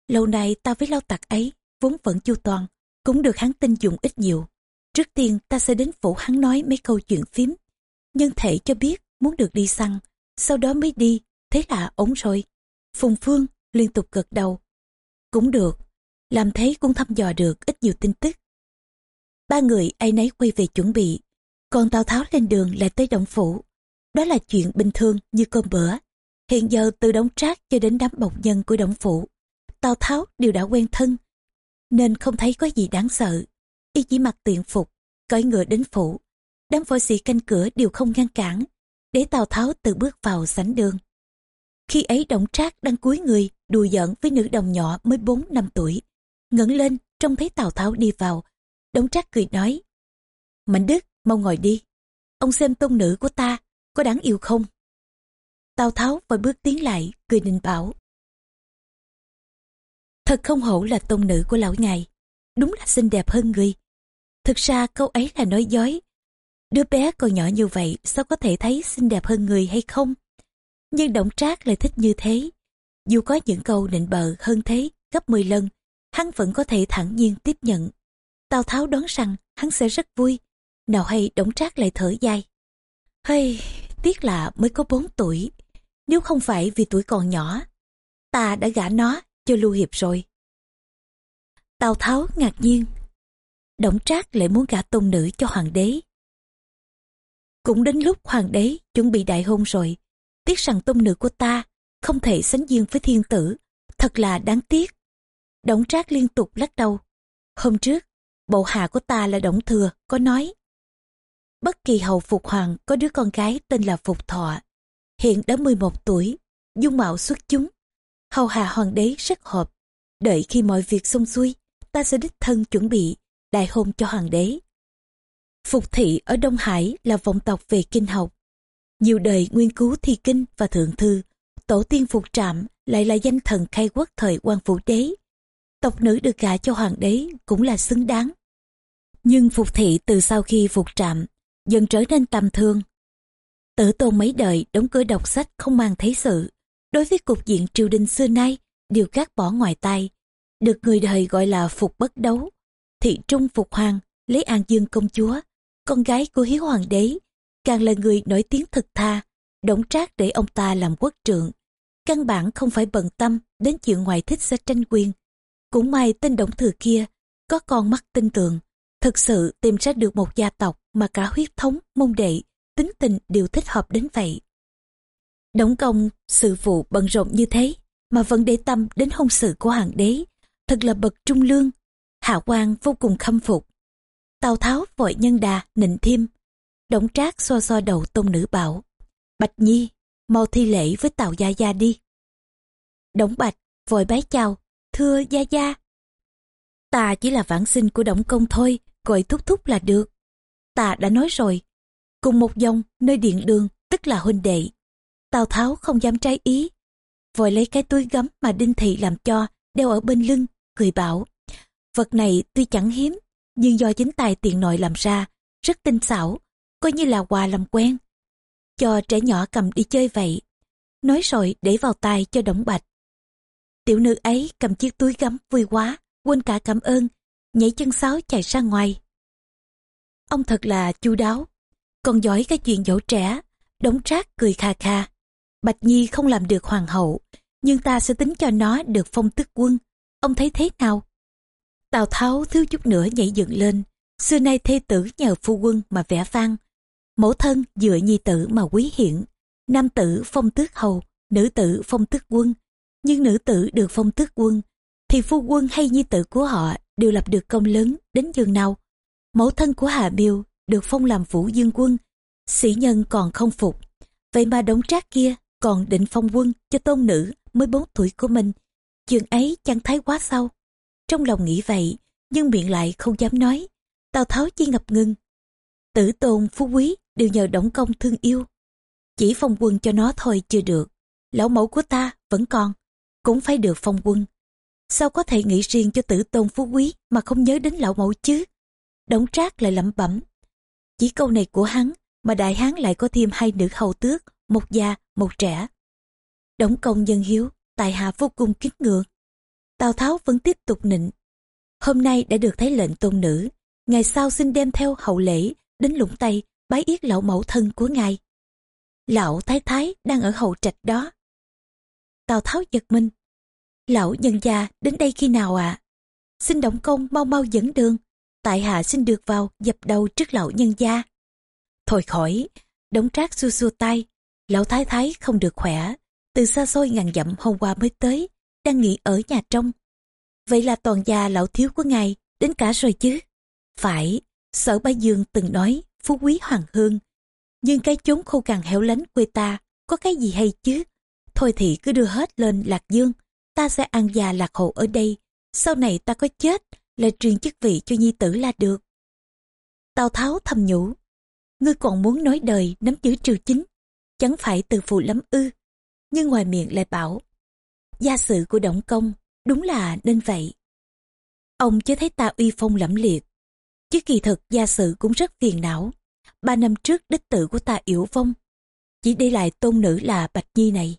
Lâu nay ta với lão tặc ấy, vốn vẫn chu toàn, cũng được hắn tin dùng ít nhiều. Trước tiên ta sẽ đến phủ hắn nói mấy câu chuyện phím. Nhân thể cho biết muốn được đi săn, sau đó mới đi, thế là ổn rồi. Phùng Phương liên tục gật đầu. Cũng được, làm thế cũng thăm dò được ít nhiều tin tức. Ba người ai nấy quay về chuẩn bị, còn Tào Tháo lên đường lại tới Động Phủ. Đó là chuyện bình thường như cơm bữa. Hiện giờ từ đóng trác cho đến đám bộc nhân của Động Phủ, Tào Tháo đều đã quen thân, nên không thấy có gì đáng sợ. Y chỉ mặc tiện phục, cởi ngựa đến phủ. Đám võ sĩ canh cửa đều không ngăn cản, để Tào Tháo tự bước vào sảnh đường. Khi ấy Động Trác đang cúi người, đùa giỡn với nữ đồng nhỏ mới 4 năm tuổi ngẩng lên, trông thấy Tào Tháo đi vào. đống Trác cười nói, Mạnh Đức, mau ngồi đi. Ông xem tôn nữ của ta, có đáng yêu không? Tào Tháo vội bước tiến lại, cười định bảo. Thật không hổ là tôn nữ của lão ngài, đúng là xinh đẹp hơn người. Thực ra câu ấy là nói dối. Đứa bé còn nhỏ như vậy sao có thể thấy xinh đẹp hơn người hay không? Nhưng động trác lại thích như thế. Dù có những câu nịnh bợ hơn thế gấp 10 lần, hắn vẫn có thể thẳng nhiên tiếp nhận. Tào Tháo đoán rằng hắn sẽ rất vui. Nào hay đống trác lại thở dài. Hay, tiếc là mới có 4 tuổi. Nếu không phải vì tuổi còn nhỏ, ta đã gả nó cho Lưu Hiệp rồi. Tào Tháo ngạc nhiên. Đổng Trác lại muốn gả tôn nữ cho hoàng đế. Cũng đến lúc hoàng đế chuẩn bị đại hôn rồi. Tiếc rằng tôn nữ của ta không thể sánh duyên với thiên tử. Thật là đáng tiếc. Đổng Trác liên tục lắc đầu. Hôm trước, bộ hạ của ta là Đổng Thừa có nói. Bất kỳ hầu phục hoàng có đứa con gái tên là Phục Thọ. Hiện đã 11 tuổi, dung mạo xuất chúng. Hầu hạ hoàng đế rất hợp. Đợi khi mọi việc xong xuôi, ta sẽ đích thân chuẩn bị đại hôn cho hoàng đế. Phục thị ở Đông Hải là vọng tộc về kinh học. Nhiều đời nguyên cứu thi kinh và thượng thư, tổ tiên Phục Trạm lại là danh thần khai quốc thời quan phủ đế. Tộc nữ được gả cho hoàng đế cũng là xứng đáng. Nhưng Phục thị từ sau khi Phục Trạm dần trở nên tầm thương. Tử tôn mấy đời đóng cửa đọc sách không mang thấy sự. Đối với cục diện triều đình xưa nay đều gác bỏ ngoài tay. Được người đời gọi là Phục bất đấu. Thị trung Phục Hoàng lấy An Dương công chúa, con gái của Hiếu Hoàng đế, càng là người nổi tiếng thực tha, đổng trác để ông ta làm quốc trượng. Căn bản không phải bận tâm đến chuyện ngoài thích sẽ tranh quyền. Cũng may tên động thừa kia, có con mắt tin tưởng, thực sự tìm ra được một gia tộc mà cả huyết thống, môn đệ, tính tình đều thích hợp đến vậy. Đổng công, sự vụ bận rộn như thế, mà vẫn để tâm đến hôn sự của hoàng đế, thật là bậc trung lương. Hạ quan vô cùng khâm phục. Tào Tháo vội nhân đà, nịnh thêm. Đổng trác xoa xoa đầu tôn nữ bảo. Bạch Nhi, mau thi lễ với Tào Gia Gia đi. Đổng Bạch vội bái chào, thưa Gia Gia. Ta chỉ là vãng sinh của động Công thôi, gọi thúc thúc là được. Ta đã nói rồi, cùng một dòng nơi điện đường, tức là huynh đệ. Tào Tháo không dám trái ý, vội lấy cái túi gấm mà Đinh Thị làm cho, đeo ở bên lưng, cười bảo. Vật này tuy chẳng hiếm, nhưng do chính tài tiện nội làm ra, rất tinh xảo, coi như là quà làm quen. Cho trẻ nhỏ cầm đi chơi vậy. Nói rồi để vào tay cho đổng bạch. Tiểu nữ ấy cầm chiếc túi gấm vui quá, quên cả cảm ơn, nhảy chân sáo chạy ra ngoài. Ông thật là chu đáo, còn giỏi cái chuyện dỗ trẻ, đống trác cười kha kha. Bạch Nhi không làm được hoàng hậu, nhưng ta sẽ tính cho nó được phong tước quân. Ông thấy thế nào? Tào Tháo thiếu chút nữa nhảy dựng lên. Xưa nay thê tử nhờ phu quân mà vẽ vang. Mẫu thân dựa nhi tử mà quý hiển. Nam tử phong tước hầu, nữ tử phong tước quân. Nhưng nữ tử được phong tước quân, thì phu quân hay nhi tử của họ đều lập được công lớn đến giường nào. Mẫu thân của Hà Biêu được phong làm vũ dương quân, sĩ nhân còn không phục. Vậy mà đống trác kia còn định phong quân cho tôn nữ mới bốn tuổi của mình. Chuyện ấy chẳng thấy quá sâu. Trong lòng nghĩ vậy, nhưng miệng lại không dám nói. Tào Tháo chỉ ngập ngừng. Tử tôn phú quý đều nhờ đổng công thương yêu. Chỉ phong quân cho nó thôi chưa được. Lão mẫu của ta vẫn còn, cũng phải được phong quân. Sao có thể nghĩ riêng cho tử tôn phú quý mà không nhớ đến lão mẫu chứ? đống trác lại lẩm bẩm. Chỉ câu này của hắn mà đại hán lại có thêm hai nữ hầu tước, một già, một trẻ. đống công nhân hiếu, tài hạ vô cùng kính ngưỡng. Tào Tháo vẫn tiếp tục nịnh. Hôm nay đã được thấy lệnh tôn nữ, ngày sau xin đem theo hậu lễ đến lũng tây bái yết lão mẫu thân của ngài. Lão thái thái đang ở hậu trạch đó. Tào Tháo giật mình. Lão nhân gia đến đây khi nào ạ? À? Xin động công mau mau dẫn đường. Tại hạ xin được vào dập đầu trước lão nhân gia. Thôi khỏi, đống trác xua xua tay. Lão thái thái không được khỏe. Từ xa xôi ngàn dặm hôm qua mới tới, đang nghỉ ở nhà trong. Vậy là toàn gia lão thiếu của ngài đến cả rồi chứ? Phải, sở ba dương từng nói phú quý hoàng hương. Nhưng cái chốn khô cằn hẻo lánh quê ta có cái gì hay chứ? Thôi thì cứ đưa hết lên Lạc Dương, ta sẽ ăn già lạc hộ ở đây. Sau này ta có chết, lại truyền chức vị cho nhi tử là được. Tào Tháo thầm nhủ, ngươi còn muốn nói đời nắm giữ triều chính, chẳng phải từ phụ lắm ư. Nhưng ngoài miệng lại bảo, gia sự của Động Công đúng là nên vậy. Ông chưa thấy ta uy phong lẫm liệt, chứ kỳ thực gia sự cũng rất phiền não. Ba năm trước đích tử của ta yểu vong, chỉ để lại tôn nữ là Bạch Nhi này.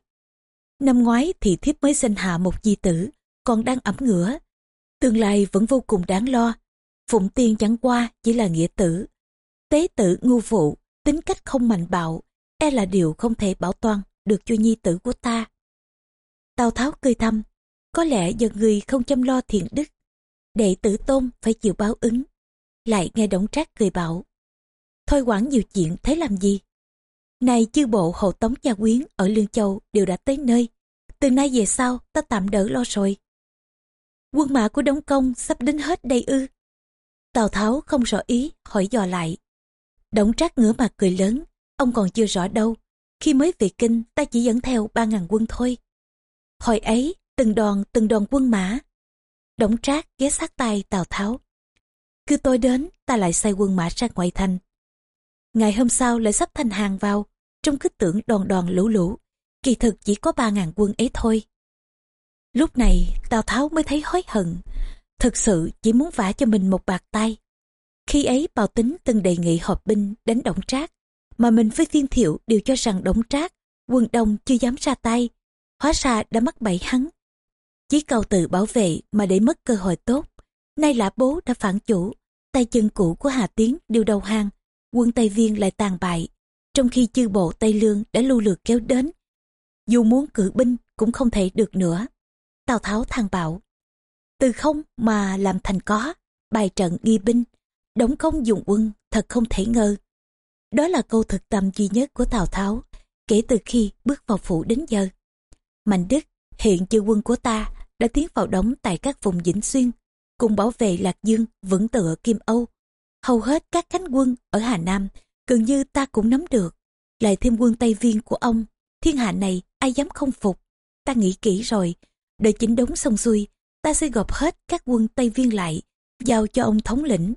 Năm ngoái thì thiếp mới sinh hạ một di tử, còn đang ẩm ngửa. Tương lai vẫn vô cùng đáng lo. Phụng tiên chẳng qua chỉ là nghĩa tử. Tế tử ngu phụ, tính cách không mạnh bạo, e là điều không thể bảo toàn được cho nhi tử của ta. Tào Tháo cười thầm, có lẽ do người không chăm lo thiện đức. Đệ tử tôn phải chịu báo ứng. Lại nghe Đổng Trác cười bảo. Thôi quản nhiều chuyện thế làm gì? Này chư bộ hộ tống gia quyến ở Lương Châu đều đã tới nơi. Từ nay về sau ta tạm đỡ lo rồi. Quân mã của Đông Công sắp đến hết đây ư. Tào Tháo không rõ ý, hỏi dò lại. Đống trác ngửa mặt cười lớn, ông còn chưa rõ đâu. Khi mới về kinh ta chỉ dẫn theo ba ngàn quân thôi. Hồi ấy, từng đoàn từng đoàn quân mã. Đống trác ghé sát tay Tào Tháo. Cứ tôi đến, ta lại sai quân mã ra ngoại thành Ngày hôm sau lại sắp thành hàng vào, trong cứ tưởng đoàn đoàn lũ lũ, kỳ thực chỉ có ba ngàn quân ấy thôi. Lúc này Tào Tháo mới thấy hối hận, thực sự chỉ muốn vả cho mình một bạc tay. Khi ấy Bào Tính từng đề nghị họp binh đánh Đổng Trác, mà mình với thiên Thiệu đều cho rằng Đổng Trác, quân đông chưa dám ra tay, hóa ra đã mắc bẫy hắn. Chỉ cầu tự bảo vệ mà để mất cơ hội tốt. Nay lã bố đã phản chủ, tay chân cũ của Hà Tiến đều đầu hàng, quân Tây Viên lại tàn bại, trong khi chư bộ Tây Lương đã lưu lượt kéo đến. Dù muốn cử binh cũng không thể được nữa. Tào Tháo than bảo Từ không mà làm thành có, bài trận nghi binh, đóng công dùng quân thật không thể ngờ. Đó là câu thực tâm duy nhất của Tào Tháo kể từ khi bước vào phủ đến giờ. Mạnh Đức, hiện chư quân của ta đã tiến vào đóng tại các vùng Vĩnh Xuyên, cùng bảo vệ Lạc Dương vững tựa Kim Âu, hầu hết các cánh quân ở Hà Nam gần như ta cũng nắm được. Lại thêm quân Tây Viên của ông, thiên hạ này ai dám không phục. Ta nghĩ kỹ rồi, đợi chỉnh đống xong xuôi, ta sẽ gộp hết các quân Tây Viên lại, giao cho ông thống lĩnh.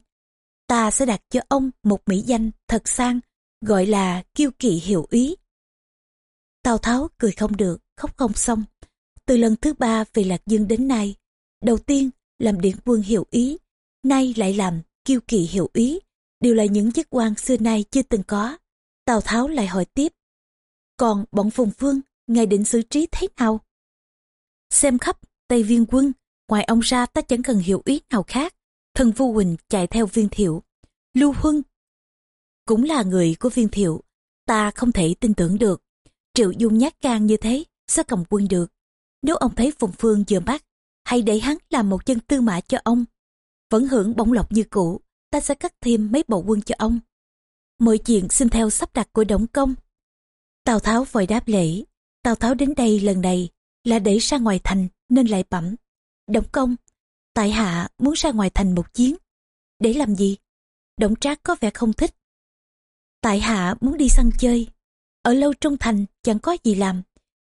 Ta sẽ đặt cho ông một mỹ danh thật sang, gọi là kiêu kỵ hiệu ý Tào Tháo cười không được, khóc không xong. Từ lần thứ ba về Lạc Dương đến nay, đầu tiên làm điện quân hiệu ý, nay lại làm kiêu kỳ hiệu ý, đều là những chức quan xưa nay chưa từng có. Tào Tháo lại hỏi tiếp. Còn bọn Phùng Phương, ngài định xử trí thế nào? Xem khắp Tây Viên quân, ngoài ông ra ta chẳng cần hiểu ý nào khác. Thần Vu Huỳnh chạy theo viên thiệu. Lưu Huân cũng là người của viên thiệu. Ta không thể tin tưởng được. Triệu Dung nhát gan như thế, sao cầm quân được? Nếu ông thấy Phùng Phương vừa mắt, hãy để hắn làm một chân tư mã cho ông vẫn hưởng bổng lộc như cũ, ta sẽ cắt thêm mấy bộ quân cho ông. Mọi chuyện xin theo sắp đặt của Đổng Công. Tào Tháo vội đáp lễ, Tào Tháo đến đây lần này là để ra ngoài thành nên lại bẩm. Đổng Công, tại hạ muốn ra ngoài thành một chuyến. Để làm gì? Đổng Trác có vẻ không thích. Tại hạ muốn đi săn chơi. Ở lâu trong thành chẳng có gì làm,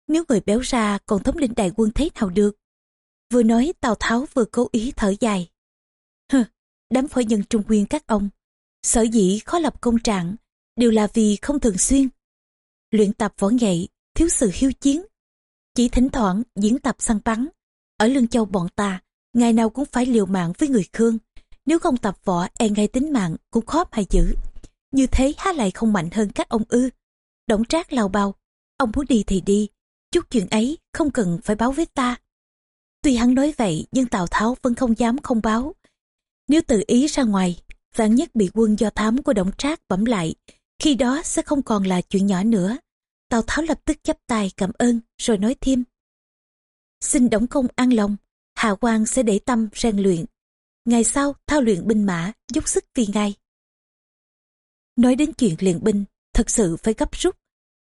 nếu người béo ra còn thống lĩnh đại quân thế nào được. Vừa nói Tào Tháo vừa cố ý thở dài. Đám phó nhân trung nguyên các ông, sở dĩ khó lập công trạng, đều là vì không thường xuyên. Luyện tập võ nghệ, thiếu sự hiếu chiến. Chỉ thỉnh thoảng diễn tập săn bắn. Ở Lương Châu bọn ta, ngày nào cũng phải liều mạng với người Khương. Nếu không tập võ e ngay tính mạng cũng khó mà giữ. Như thế há lại không mạnh hơn các ông ư. động trác lao bao. Ông muốn đi thì đi. Chút chuyện ấy không cần phải báo với ta. Tuy hắn nói vậy nhưng Tào Tháo vẫn không dám không báo. Nếu tự ý ra ngoài, vạn nhất bị quân do thám của Đổng Trác bẩm lại, khi đó sẽ không còn là chuyện nhỏ nữa. Tào Tháo lập tức chấp tay cảm ơn rồi nói thêm. Xin đóng Công an lòng, Hà Quang sẽ để tâm rèn luyện. Ngày sau thao luyện binh mã, dốc sức vì ngay. Nói đến chuyện luyện binh, thật sự phải gấp rút.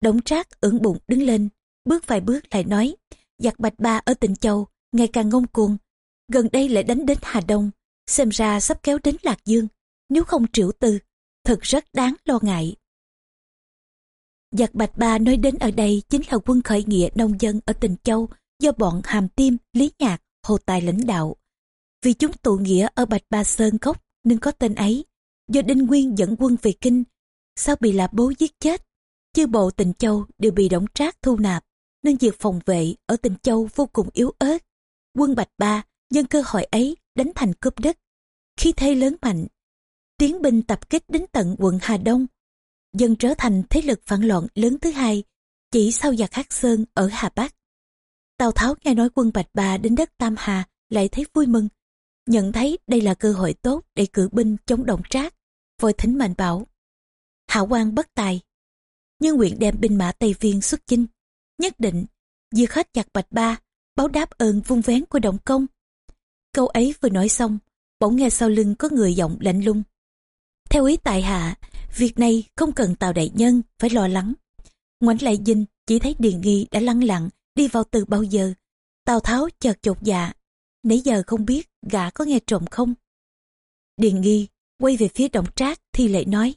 Đổng Trác ưỡn bụng đứng lên, bước vài bước lại nói, giặc bạch ba ở tỉnh Châu ngày càng ngông cuồng. Gần đây lại đánh đến Hà Đông, xem ra sắp kéo đến Lạc Dương. Nếu không triệu tư, thật rất đáng lo ngại. Giặc Bạch Ba nói đến ở đây chính là quân khởi nghĩa nông dân ở Tình Châu do bọn Hàm Tiêm, Lý Nhạc, Hồ Tài lãnh đạo. Vì chúng tụ nghĩa ở Bạch Ba Sơn Cốc nên có tên ấy. Do Đinh Nguyên dẫn quân về Kinh, sau bị Lạp Bố giết chết? Chư bộ Tình Châu đều bị Đổng Trác thu nạp, nên việc phòng vệ ở Tình Châu vô cùng yếu ớt. Quân Bạch Ba nhân cơ hội ấy đánh thành cướp đất. Khi thế lớn mạnh, tiến binh tập kích đến tận quận Hà Đông, dần trở thành thế lực phản loạn lớn thứ hai, chỉ sau giặc Hắc Sơn ở Hà Bắc. Tào Tháo nghe nói quân Bạch Ba đến đất Tam Hà lại thấy vui mừng, nhận thấy đây là cơ hội tốt để cử binh chống động trác, vội thỉnh mệnh bảo. Hạ quan bất tài, nhưng nguyện đem binh mã Tây Viên xuất chinh, nhất định diệt hết giặc Bạch Ba báo đáp ơn vung vén của động công. Câu ấy vừa nói xong, bỗng nghe sau lưng có người giọng lạnh lung. Theo ý tại hạ, việc này không cần tào đại nhân phải lo lắng. Ngoảnh lại dinh chỉ thấy Điền Nghi đã lăng lặng đi vào từ bao giờ. Tào Tháo chợt chột dạ, nãy giờ không biết gã có nghe trộm không. Điền Nghi quay về phía động trác thì lại nói.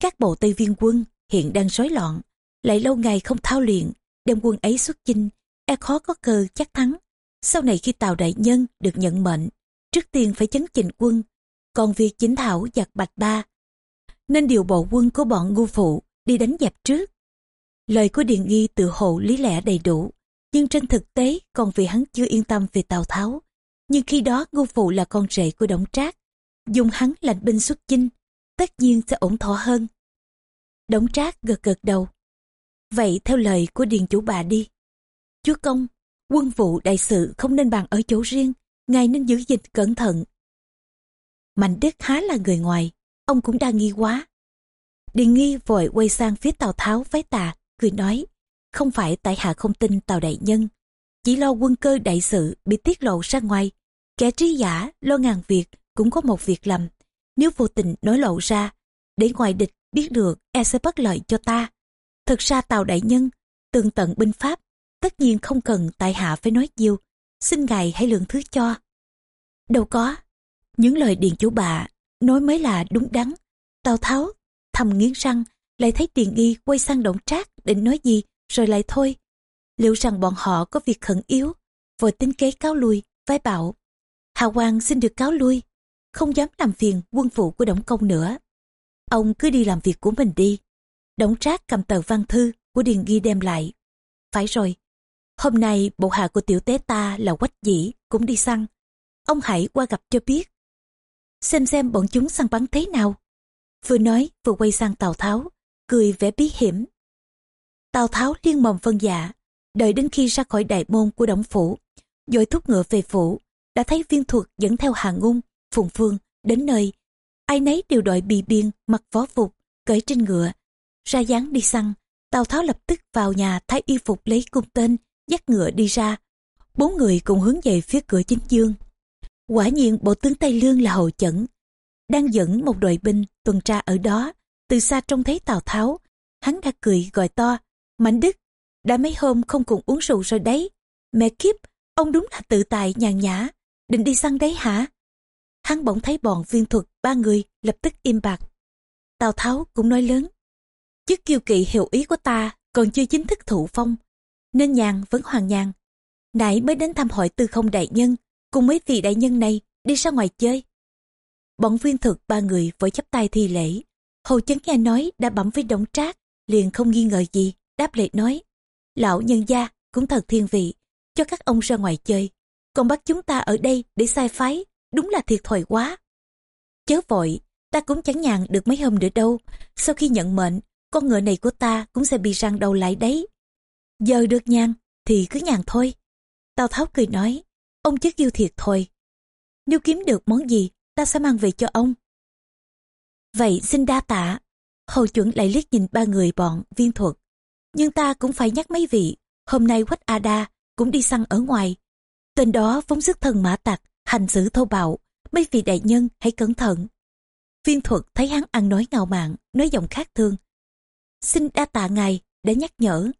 Các bộ Tây Viên quân hiện đang rối loạn, lại lâu ngày không thao luyện, đem quân ấy xuất chinh e khó có cơ chắc thắng. Sau này khi Tào Đại Nhân được nhận mệnh, trước tiên phải chấn chỉnh quân, còn việc chính thảo giặc bạch ba. Nên điều bộ quân của bọn ngu phụ đi đánh dẹp trước. Lời của Điền Nghi tự hộ lý lẽ đầy đủ, nhưng trên thực tế còn vì hắn chưa yên tâm về Tào Tháo. Nhưng khi đó ngu phụ là con rể của Đổng Trác, dùng hắn lạnh binh xuất chinh, tất nhiên sẽ ổn thỏa hơn. Đổng Trác gật gật đầu. Vậy theo lời của Điền chủ bà đi. Chúa công, quân vụ đại sự không nên bàn ở chỗ riêng, ngài nên giữ gìn cẩn thận. Mạnh Đức há là người ngoài, ông cũng đang nghi quá. Điền nghi vội quay sang phía Tào Tháo vái tạ, cười nói, không phải tại hạ không tin Tào Đại Nhân, chỉ lo quân cơ đại sự bị tiết lộ ra ngoài. Kẻ trí giả lo ngàn việc cũng có một việc lầm, nếu vô tình nói lộ ra, để ngoài địch biết được e sẽ bất lợi cho ta. Thực ra Tào Đại Nhân, tường tận binh pháp, tất nhiên không cần tại hạ phải nói nhiều, xin ngài hãy lượng thứ cho. Đâu có, những lời điền chủ bà nói mới là đúng đắn. Tào Tháo thầm nghiến răng, lại thấy Điền Nghi quay sang động trác định nói gì, rồi lại thôi. Liệu rằng bọn họ có việc khẩn yếu, vội tính kế cáo lui, vai bảo. Hà Quang xin được cáo lui, không dám làm phiền quân phụ của Đổng Công nữa. Ông cứ đi làm việc của mình đi. Đổng Trác cầm tờ văn thư của Điền Nghi đem lại. Phải rồi, Hôm nay bộ hạ của tiểu tế ta là quách dĩ cũng đi săn. Ông hãy qua gặp cho biết. Xem xem bọn chúng săn bắn thế nào. Vừa nói vừa quay sang Tào Tháo, cười vẻ bí hiểm. Tào Tháo liên mồm phân dạ, đợi đến khi ra khỏi đại môn của đổng phủ, rồi thúc ngựa về phủ, đã thấy viên thuật dẫn theo hàng ngung, phùng phương, đến nơi. Ai nấy đều đội bì biên, mặc võ phục, cởi trên ngựa, ra dáng đi săn. Tào Tháo lập tức vào nhà thay y phục lấy cung tên, dắt ngựa đi ra. Bốn người cùng hướng về phía cửa chính dương. Quả nhiên bộ tướng Tây Lương là hậu Chẩn, đang dẫn một đội binh tuần tra ở đó. Từ xa trông thấy Tào Tháo, hắn đã cười gọi to, Mạnh Đức, đã mấy hôm không cùng uống rượu rồi đấy. Mẹ kiếp, ông đúng là tự tại nhàn nhã, định đi săn đấy hả? Hắn bỗng thấy bọn viên thuật ba người lập tức im bặt. Tào Tháo cũng nói lớn, chức kiêu kỵ hiệu ý của ta còn chưa chính thức thụ phong, nên nhàn vẫn hoàng nhàn. Nãy mới đến thăm hỏi tư không đại nhân, cùng mấy vị đại nhân này đi ra ngoài chơi. Bọn viên thực ba người vội chấp tay thi lễ. Hầu chấn nghe nói đã bẩm với đống trác, liền không nghi ngờ gì, đáp lệ nói. Lão nhân gia cũng thật thiên vị, cho các ông ra ngoài chơi. Còn bắt chúng ta ở đây để sai phái, đúng là thiệt thòi quá. Chớ vội, ta cũng chẳng nhàn được mấy hôm nữa đâu. Sau khi nhận mệnh, con ngựa này của ta cũng sẽ bị răng đầu lại đấy. Giờ được nhàn, thì cứ nhàn thôi. Tào Tháo cười nói, ông chức yêu thiệt thôi. Nếu kiếm được món gì, ta sẽ mang về cho ông. Vậy xin đa tạ. Hầu chuẩn lại liếc nhìn ba người bọn viên thuật. Nhưng ta cũng phải nhắc mấy vị, hôm nay Quách A Đa cũng đi săn ở ngoài. Tên đó vốn sức thần mã tặc, hành xử thô bạo, mấy vị đại nhân hãy cẩn thận. Viên thuật thấy hắn ăn nói ngạo mạn, nói giọng khác thương. Xin đa tạ ngài, đã nhắc nhở.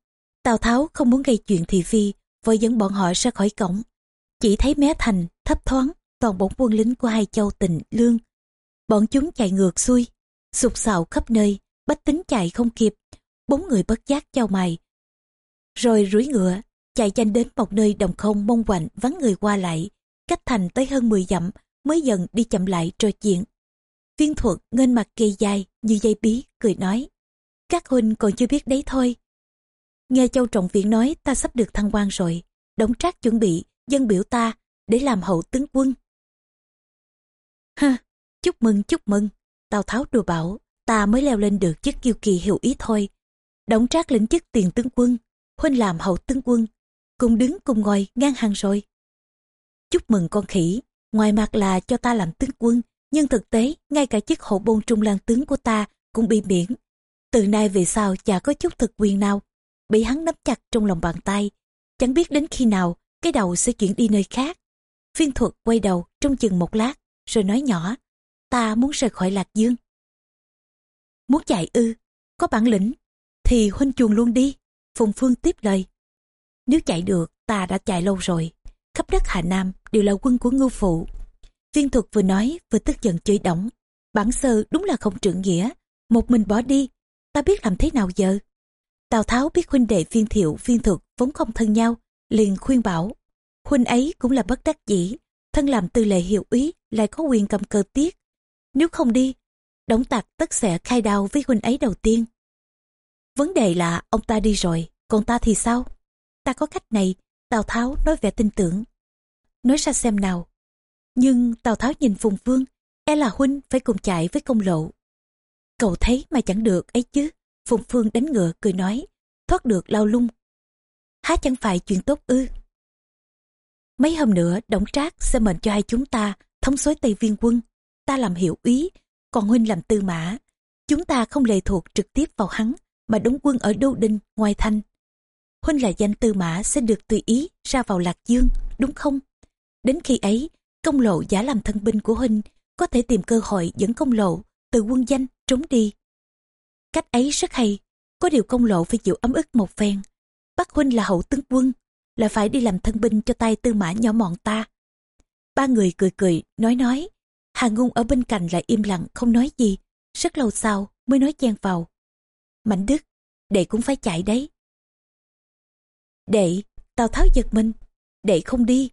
Tào Tháo không muốn gây chuyện thị phi, vội dẫn bọn họ ra khỏi cổng. Chỉ thấy mé thành, thấp thoáng, toàn bộ quân lính của hai châu tình lương. Bọn chúng chạy ngược xuôi, sụp sạo khắp nơi, bách tính chạy không kịp. Bốn người bất giác trao mày. Rồi rủi ngựa, chạy nhanh đến một nơi đồng không mông quạnh vắng người qua lại. Cách thành tới hơn 10 dặm mới dần đi chậm lại trò chuyện. Viên thuật ngên mặt cây dài như dây bí, cười nói. Các huynh còn chưa biết đấy thôi. Nghe Châu Trọng Viện nói ta sắp được thăng quan rồi. Đống trác chuẩn bị, dân biểu ta để làm hậu tướng quân. Ha, chúc mừng chúc mừng. Tào Tháo đùa bảo, ta mới leo lên được chức kiêu kỳ hiệu ý thôi. Đống trác lĩnh chức tiền tướng quân, huynh làm hậu tướng quân, cùng đứng cùng ngồi ngang hàng rồi. Chúc mừng con khỉ, ngoài mặt là cho ta làm tướng quân, nhưng thực tế ngay cả chức hộ bôn trung lang tướng của ta cũng bị miễn. Từ nay về sau chả có chút thực quyền nào, bị hắn nắm chặt trong lòng bàn tay, chẳng biết đến khi nào cái đầu sẽ chuyển đi nơi khác. Viên thuật quay đầu trong chừng một lát, rồi nói nhỏ, ta muốn rời khỏi Lạc Dương. Muốn chạy ư, có bản lĩnh, thì huynh chuồng luôn đi. Phùng Phương tiếp lời. Nếu chạy được, ta đã chạy lâu rồi. Khắp đất Hà Nam đều là quân của ngưu phụ. Viên thuật vừa nói vừa tức giận chửi đóng. Bản sơ đúng là không trưởng nghĩa. Một mình bỏ đi, ta biết làm thế nào giờ? Tào Tháo biết huynh đệ viên thiệu viên thực vốn không thân nhau, liền khuyên bảo. Huynh ấy cũng là bất đắc dĩ, thân làm tư lệ hiệu úy lại có quyền cầm cờ tiết. Nếu không đi, đóng tặc tất sẽ khai đao với huynh ấy đầu tiên. Vấn đề là ông ta đi rồi, còn ta thì sao? Ta có cách này, Tào Tháo nói vẻ tin tưởng. Nói ra xem nào. Nhưng Tào Tháo nhìn Phùng Vương, e là huynh phải cùng chạy với công lộ. Cậu thấy mà chẳng được ấy chứ. Phùng Phương đánh ngựa cười nói, thoát được lao lung. Há chẳng phải chuyện tốt ư. Mấy hôm nữa, Đổng Trác sẽ mệnh cho hai chúng ta thống soái Tây Viên quân. Ta làm hiệu úy, còn huynh làm tư mã. Chúng ta không lệ thuộc trực tiếp vào hắn, mà đóng quân ở Đô Đinh, ngoài thanh. Huynh là danh tư mã sẽ được tùy ý ra vào Lạc Dương, đúng không? Đến khi ấy, công lộ giả làm thân binh của Huynh có thể tìm cơ hội dẫn công lộ từ quân danh trốn đi. Cách ấy rất hay, có điều công lộ phải chịu ấm ức một phen. Bắc Huynh là hậu tướng quân, là phải đi làm thân binh cho tay tư mã nhỏ mọn ta. Ba người cười cười, nói nói. Hà Ngung ở bên cạnh lại im lặng không nói gì. Rất lâu sau mới nói chen vào. Mạnh Đức, đệ cũng phải chạy đấy. Đệ, Tào Tháo giật mình. Đệ không đi.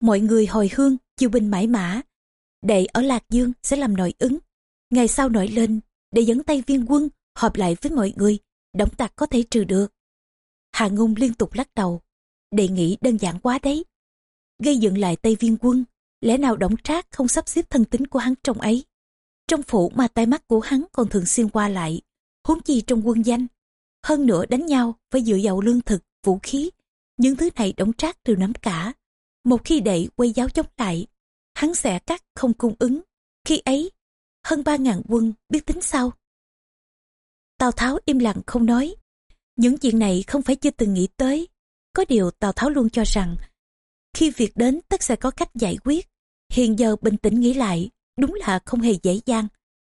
Mọi người hồi hương, chiêu binh mãi mã. Đệ ở Lạc Dương sẽ làm nội ứng. Ngày sau nổi lên, để dẫn tay viên quân họp lại với mọi người, đóng tặc có thể trừ được. Hà Ngung liên tục lắc đầu, đề nghị đơn giản quá đấy. Gây dựng lại Tây Viên quân, lẽ nào đóng trác không sắp xếp thân tính của hắn trong ấy. Trong phủ mà tai mắt của hắn còn thường xuyên qua lại, huống chi trong quân danh. Hơn nữa đánh nhau phải dựa vào lương thực, vũ khí. Những thứ này đóng trác đều nắm cả. Một khi đệ quay giáo chống lại, hắn sẽ cắt không cung ứng. Khi ấy, hơn ba ngàn quân biết tính sao? Tào Tháo im lặng không nói. Những chuyện này không phải chưa từng nghĩ tới. Có điều Tào Tháo luôn cho rằng khi việc đến tất sẽ có cách giải quyết. Hiện giờ bình tĩnh nghĩ lại, đúng là không hề dễ dàng.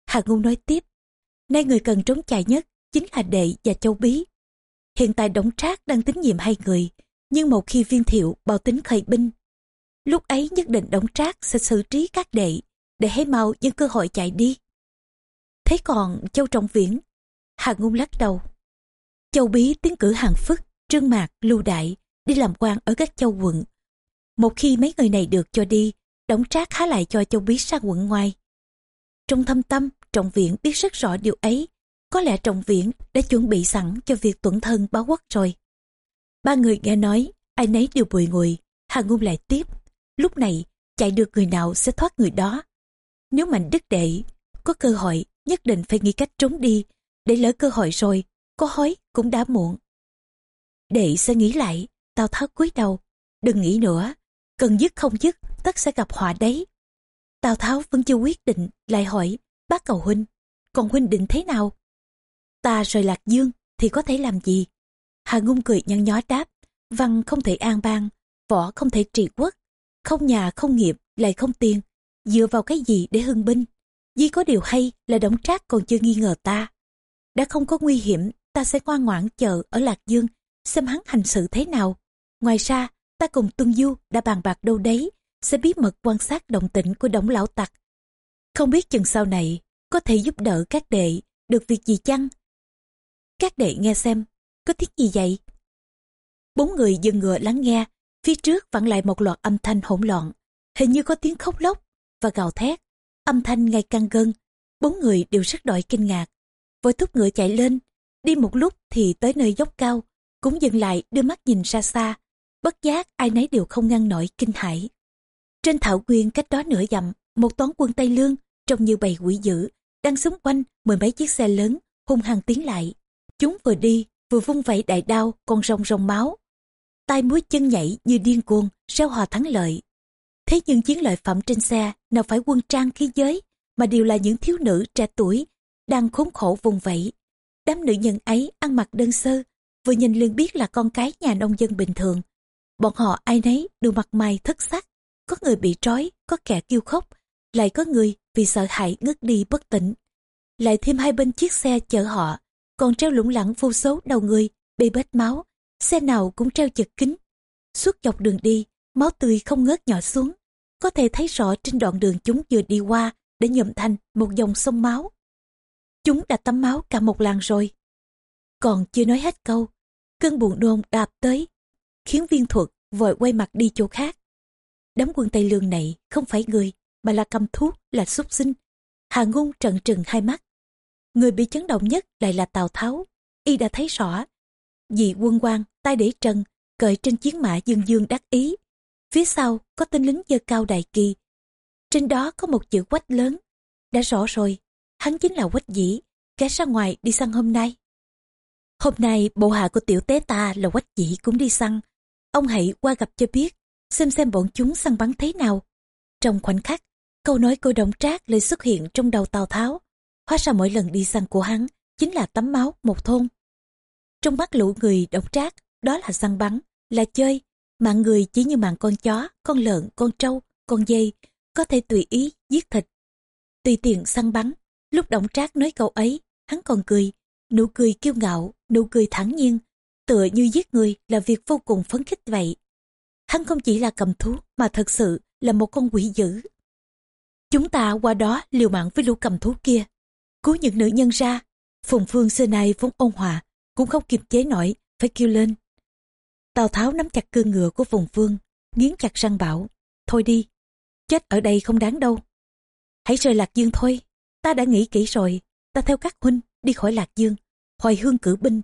Hà Ngu nói tiếp, nay người cần trốn chạy nhất chính là Đệ và Châu Bí. Hiện tại Đổng Trác đang tín nhiệm hai người, nhưng một khi viên thiệu bao tính khởi binh, lúc ấy nhất định Đổng Trác sẽ xử trí các đệ, để hãy mau nhân cơ hội chạy đi. Thế còn Châu Trọng Viễn Hà Ngung lắc đầu. Châu Bí tiến cử hàng phức, Trương Mạc, Lưu Đại đi làm quan ở các châu quận. Một khi mấy người này được cho đi, đóng trác há lại cho châu bí sang quận ngoài. Trong thâm tâm, trọng viện biết rất rõ điều ấy. Có lẽ trọng viện đã chuẩn bị sẵn cho việc tuẩn thân báo quốc rồi. Ba người nghe nói, ai nấy đều bùi ngùi, Hà Ngung lại tiếp. Lúc này, chạy được người nào sẽ thoát người đó. Nếu mạnh đức đệ có cơ hội, nhất định phải nghĩ cách trốn đi, để lỡ cơ hội rồi, có hối cũng đã muộn. Đệ sẽ nghĩ lại, Tào Tháo cúi đầu, đừng nghĩ nữa, cần dứt không dứt, tất sẽ gặp họa đấy. Tào Tháo vẫn chưa quyết định, lại hỏi, bác cầu huynh, còn huynh định thế nào? Ta rời Lạc Dương thì có thể làm gì? Hà Ngung cười nhăn nhó đáp, văn không thể an bang, võ không thể trị quốc, không nhà không nghiệp lại không tiền, dựa vào cái gì để hưng binh? Duy có điều hay là đống trác còn chưa nghi ngờ ta. Đã không có nguy hiểm, ta sẽ ngoan ngoãn chờ ở Lạc Dương, xem hắn hành sự thế nào. Ngoài ra, ta cùng Tuân Du đã bàn bạc đâu đấy, sẽ bí mật quan sát động tĩnh của đống lão tặc. Không biết chừng sau này, có thể giúp đỡ các đệ, được việc gì chăng? Các đệ nghe xem, có tiếng gì vậy? Bốn người dừng ngựa lắng nghe, phía trước vặn lại một loạt âm thanh hỗn loạn, hình như có tiếng khóc lóc và gào thét. Âm thanh ngày càng gân bốn người đều rất đòi kinh ngạc. Vội thúc ngựa chạy lên, đi một lúc thì tới nơi dốc cao, cũng dừng lại đưa mắt nhìn xa xa. Bất giác ai nấy đều không ngăn nổi kinh hãi. Trên thảo nguyên cách đó nửa dặm, một toán quân Tây Lương trông như bầy quỷ dữ, đang xung quanh mười mấy chiếc xe lớn, hung hăng tiến lại. Chúng vừa đi, vừa vung vẩy đại đao, còn rồng rồng máu. tay muối chân nhảy như điên cuồng, reo hò thắng lợi. Thế nhưng chiến lợi phẩm trên xe nào phải quân trang khí giới, mà đều là những thiếu nữ trẻ tuổi, đang khốn khổ vùng vẫy. Đám nữ nhân ấy ăn mặc đơn sơ, vừa nhìn liền biết là con cái nhà nông dân bình thường. Bọn họ ai nấy đều mặt mày thất sắc, có người bị trói, có kẻ kêu khóc, lại có người vì sợ hãi ngất đi bất tỉnh. Lại thêm hai bên chiếc xe chở họ, còn treo lủng lẳng vô số đầu người, bê bết máu, xe nào cũng treo chật kính. Suốt dọc đường đi, máu tươi không ngớt nhỏ xuống. Có thể thấy rõ trên đoạn đường chúng vừa đi qua để nhậm thành một dòng sông máu. Chúng đã tắm máu cả một làng rồi. Còn chưa nói hết câu, cơn buồn nôn đạp tới, khiến viên thuật vội quay mặt đi chỗ khác. Đám quân Tây Lương này không phải người, mà là cầm thuốc, là súc sinh. Hà Ngôn trận trừng hai mắt. Người bị chấn động nhất lại là Tào Tháo. Y đã thấy rõ. Dị quân quan, tay để trần, cởi trên chiến mã dương dương đắc ý. Phía sau có tên lính dơ cao đại kỳ. Trên đó có một chữ quách lớn. Đã rõ rồi, hắn chính là quách dĩ, kẻ ra ngoài đi săn hôm nay. Hôm nay bộ hạ của tiểu tế ta là quách dĩ cũng đi săn. Ông hãy qua gặp cho biết, xem xem bọn chúng săn bắn thế nào. Trong khoảnh khắc, câu nói của Động Trác lại xuất hiện trong đầu Tào Tháo. Hóa ra mỗi lần đi săn của hắn chính là tắm máu một thôn. Trong mắt lũ người Động Trác, đó là săn bắn, là chơi. Mạng người chỉ như mạng con chó, con lợn, con trâu, con dây, có thể tùy ý giết thịt. Tùy tiện săn bắn, lúc Động Trác nói câu ấy, hắn còn cười, nụ cười kiêu ngạo, nụ cười thẳng nhiên, tựa như giết người là việc vô cùng phấn khích vậy. Hắn không chỉ là cầm thú mà thật sự là một con quỷ dữ. Chúng ta qua đó liều mạng với lũ cầm thú kia. Cứu những nữ nhân ra. Phùng Phương xưa nay vốn ôn hòa, cũng không kiềm chế nổi, phải kêu lên. Tào Tháo nắm chặt cương ngựa của Phùng Phương, nghiến chặt răng bảo. Thôi đi, chết ở đây không đáng đâu. Hãy rời Lạc Dương thôi, ta đã nghĩ kỹ rồi, ta theo các huynh đi khỏi Lạc Dương, hồi hương cử binh,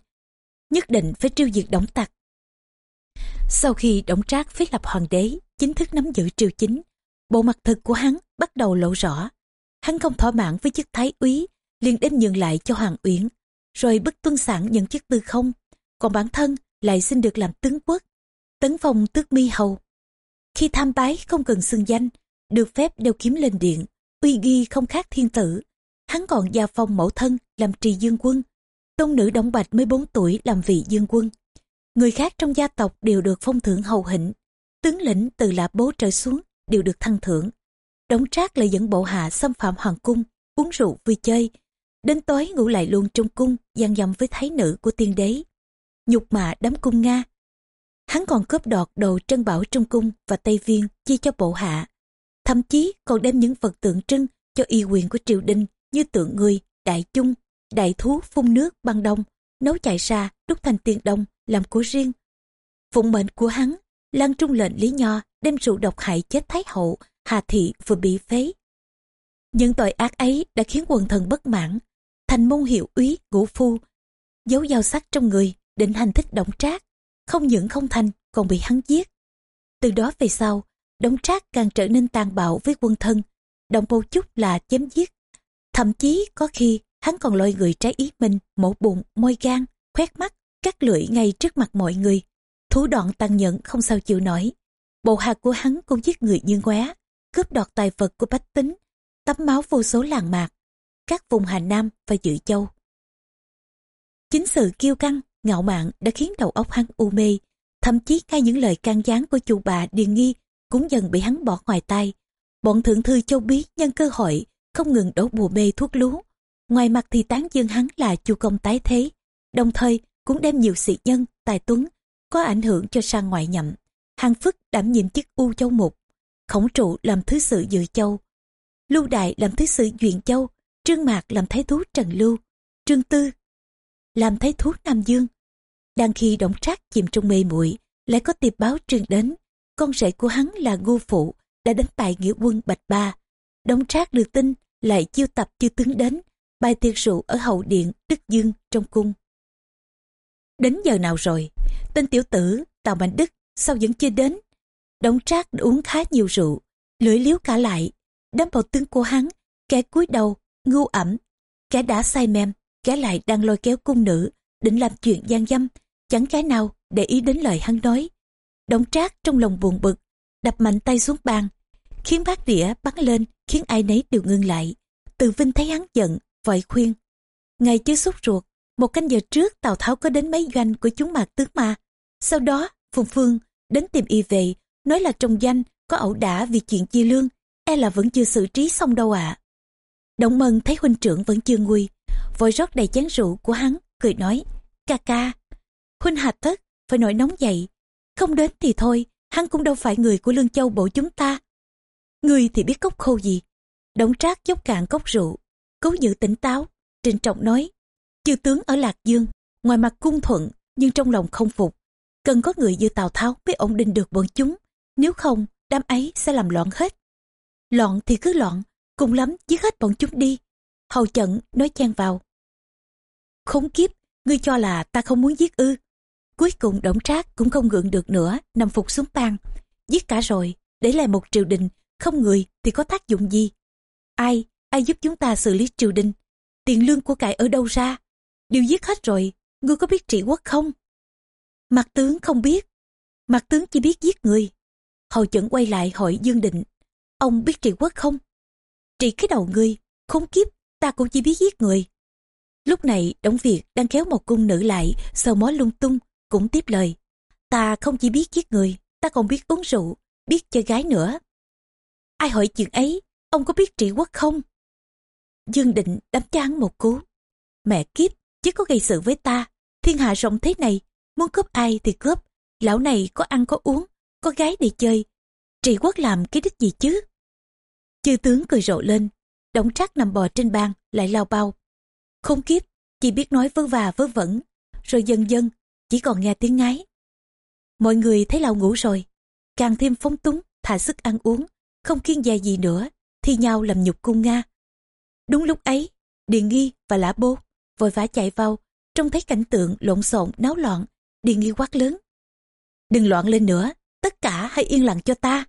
nhất định phải triêu diệt đổng tặc. Sau khi đổng trác phế lập hoàng đế, chính thức nắm giữ triều chính, bộ mặt thực của hắn bắt đầu lộ rõ. Hắn không thỏa mãn với chức thái úy, liền đem nhường lại cho Hoàng Uyển, rồi bức tuân sản nhận chức tư không, còn bản thân lại xin được làm tướng quốc, tấn phong tước mi hầu. Khi tham bái không cần xưng danh, được phép đeo kiếm lên điện, uy ghi không khác thiên tử. Hắn còn gia phong mẫu thân làm trì dương quân, tôn nữ Đông bạch mới 4 tuổi làm vị dương quân. Người khác trong gia tộc đều được phong thưởng hầu hĩnh, tướng lĩnh từ lạp bố trở xuống đều được thăng thưởng. Đống trác lại dẫn bộ hạ xâm phạm hoàng cung, uống rượu vui chơi. Đến tối ngủ lại luôn trong cung, gian dầm với thái nữ của tiên đế. Nhục mạ đám cung Nga. Hắn còn cướp đoạt đồ trân bảo trong cung và Tây Viên chia cho bộ hạ. Thậm chí còn đem những vật tượng trưng cho y quyền của triều đình như tượng người, đại chung, đại thú phun nước băng đông, nấu chạy ra đúc thành tiền đồng làm của riêng. Phụng mệnh của hắn lan trung lệnh lý nho đem rượu độc hại chết thái hậu hà thị vừa bị phế. Những tội ác ấy đã khiến quần thần bất mãn thành môn hiệu úy ngũ phu giấu dao sắc trong người định hành thích động trác không những không thành còn bị hắn giết. Từ đó về sau đống trác càng trở nên tàn bạo với quân thân động một chút là chém giết. Thậm chí có khi hắn còn lôi người trái ý mình mổ bụng môi gan khoét mắt cắt lưỡi ngay trước mặt mọi người. Thủ đoạn tàn nhẫn không sao chịu nổi. Bộ hạt của hắn cũng giết người như ngóe cướp đoạt tài vật của bách tính tắm máu vô số làng mạc. Các vùng Hà Nam và Dự Châu. Chính sự kiêu căng, ngạo mạn đã khiến đầu óc hắn u mê, thậm chí ngay những lời can gián của chủ bà Điền Nghi cũng dần bị hắn bỏ ngoài tay. Bọn thượng thư châu bí nhân cơ hội không ngừng đổ bùa bê thuốc lú. Ngoài mặt thì tán dương hắn là chu công tái thế, đồng thời cũng đem nhiều sĩ nhân, tài tuấn có ảnh hưởng cho sang ngoại nhậm. Hàng Phức đảm nhiệm chức U Châu Mục, Khổng Trụ làm thứ sự Dự Châu, Lưu Đại làm thứ sự Duyện Châu, Trương Mạc làm thái thú Trần Lưu, Trương Tư làm thái thú Nam Dương. Đang khi động trác chìm trong mê muội lại có tiệp báo truyền đến, con rể của hắn là Ngô Phụ đã đánh bại nghĩa quân Bạch Ba. Đống trác được tin lại chiêu tập chư tướng đến, bài tiệc rượu ở hậu điện Đức Dương trong cung. Đến giờ nào rồi? Tên tiểu tử Tào Mạnh Đức sao vẫn chưa đến? Đống trác đã uống khá nhiều rượu, lưỡi liếu cả lại, đám vào tướng của hắn, kẻ cúi đầu ngu ẩm kẻ đã say mềm kẻ lại đang lôi kéo cung nữ định làm chuyện gian dâm chẳng cái nào để ý đến lời hắn nói đống trác trong lòng buồn bực đập mạnh tay xuống bàn khiến bát đĩa bắn lên khiến ai nấy đều ngưng lại từ vinh thấy hắn giận vội khuyên ngày chưa sốt ruột một canh giờ trước tào tháo có đến mấy doanh của chúng mạc tướng mà sau đó phùng phương đến tìm y về nói là trong danh có ẩu đả vì chuyện chia lương e là vẫn chưa xử trí xong đâu ạ Động mân thấy huynh trưởng vẫn chưa nguôi vội rót đầy chén rượu của hắn, cười nói, ca ca, huynh hạch thất, phải nổi nóng dậy. Không đến thì thôi, hắn cũng đâu phải người của Lương Châu bộ chúng ta. Người thì biết cốc khô gì. Đống trác dốc cạn cốc rượu, cố giữ tỉnh táo, trình trọng nói, chư tướng ở Lạc Dương, ngoài mặt cung thuận, nhưng trong lòng không phục. Cần có người như Tào Tháo mới ổn định được bọn chúng, nếu không, đám ấy sẽ làm loạn hết. Loạn thì cứ loạn, cùng lắm giết hết bọn chúng đi hầu chận nói chen vào khốn kiếp ngươi cho là ta không muốn giết ư cuối cùng đổng trác cũng không gượng được nữa, nằm phục xuống bàn. giết cả rồi, để lại một triều đình, không người thì có tác dụng gì? Ai ai giúp chúng ta xử lý triều đình? Tiền lương của cải ở đâu ra? Đều giết hết rồi, ngươi có biết trị quốc không? Mặt tướng không biết. Mặt tướng chỉ biết giết người. Hầu chẩn quay lại hỏi dương định, ông biết trị quốc không? Trị cái đầu ngươi, khốn kiếp, ta cũng chỉ biết giết người. Lúc này đống việt đang kéo một cung nữ lại, sờ mó lung tung cũng tiếp lời. Ta không chỉ biết giết người ta còn biết uống rượu biết chơi gái nữa. Ai hỏi chuyện ấy ông có biết trị quốc không? Dương định đấm cho hắn một cú. Mẹ kiếp chứ có gây sự với ta. Thiên hạ rộng thế này muốn cướp ai thì cướp. Lão này có ăn có uống có gái để chơi. Trị quốc làm cái đích gì chứ? Chư tướng cười rộ lên, đống trác nằm bò trên bàn, lại lao bao. Không kiếp, chỉ biết nói vớ và vớ vẩn, rồi dần dần, chỉ còn nghe tiếng ngái. Mọi người thấy lão ngủ rồi, càng thêm phóng túng, thả sức ăn uống, không kiên dè gì nữa, thi nhau làm nhục cung Nga. Đúng lúc ấy, Điền Nghi và Lã Bố vội vã chạy vào, trông thấy cảnh tượng lộn xộn, náo loạn, Điền Nghi quát lớn. Đừng loạn lên nữa, tất cả hãy yên lặng cho ta.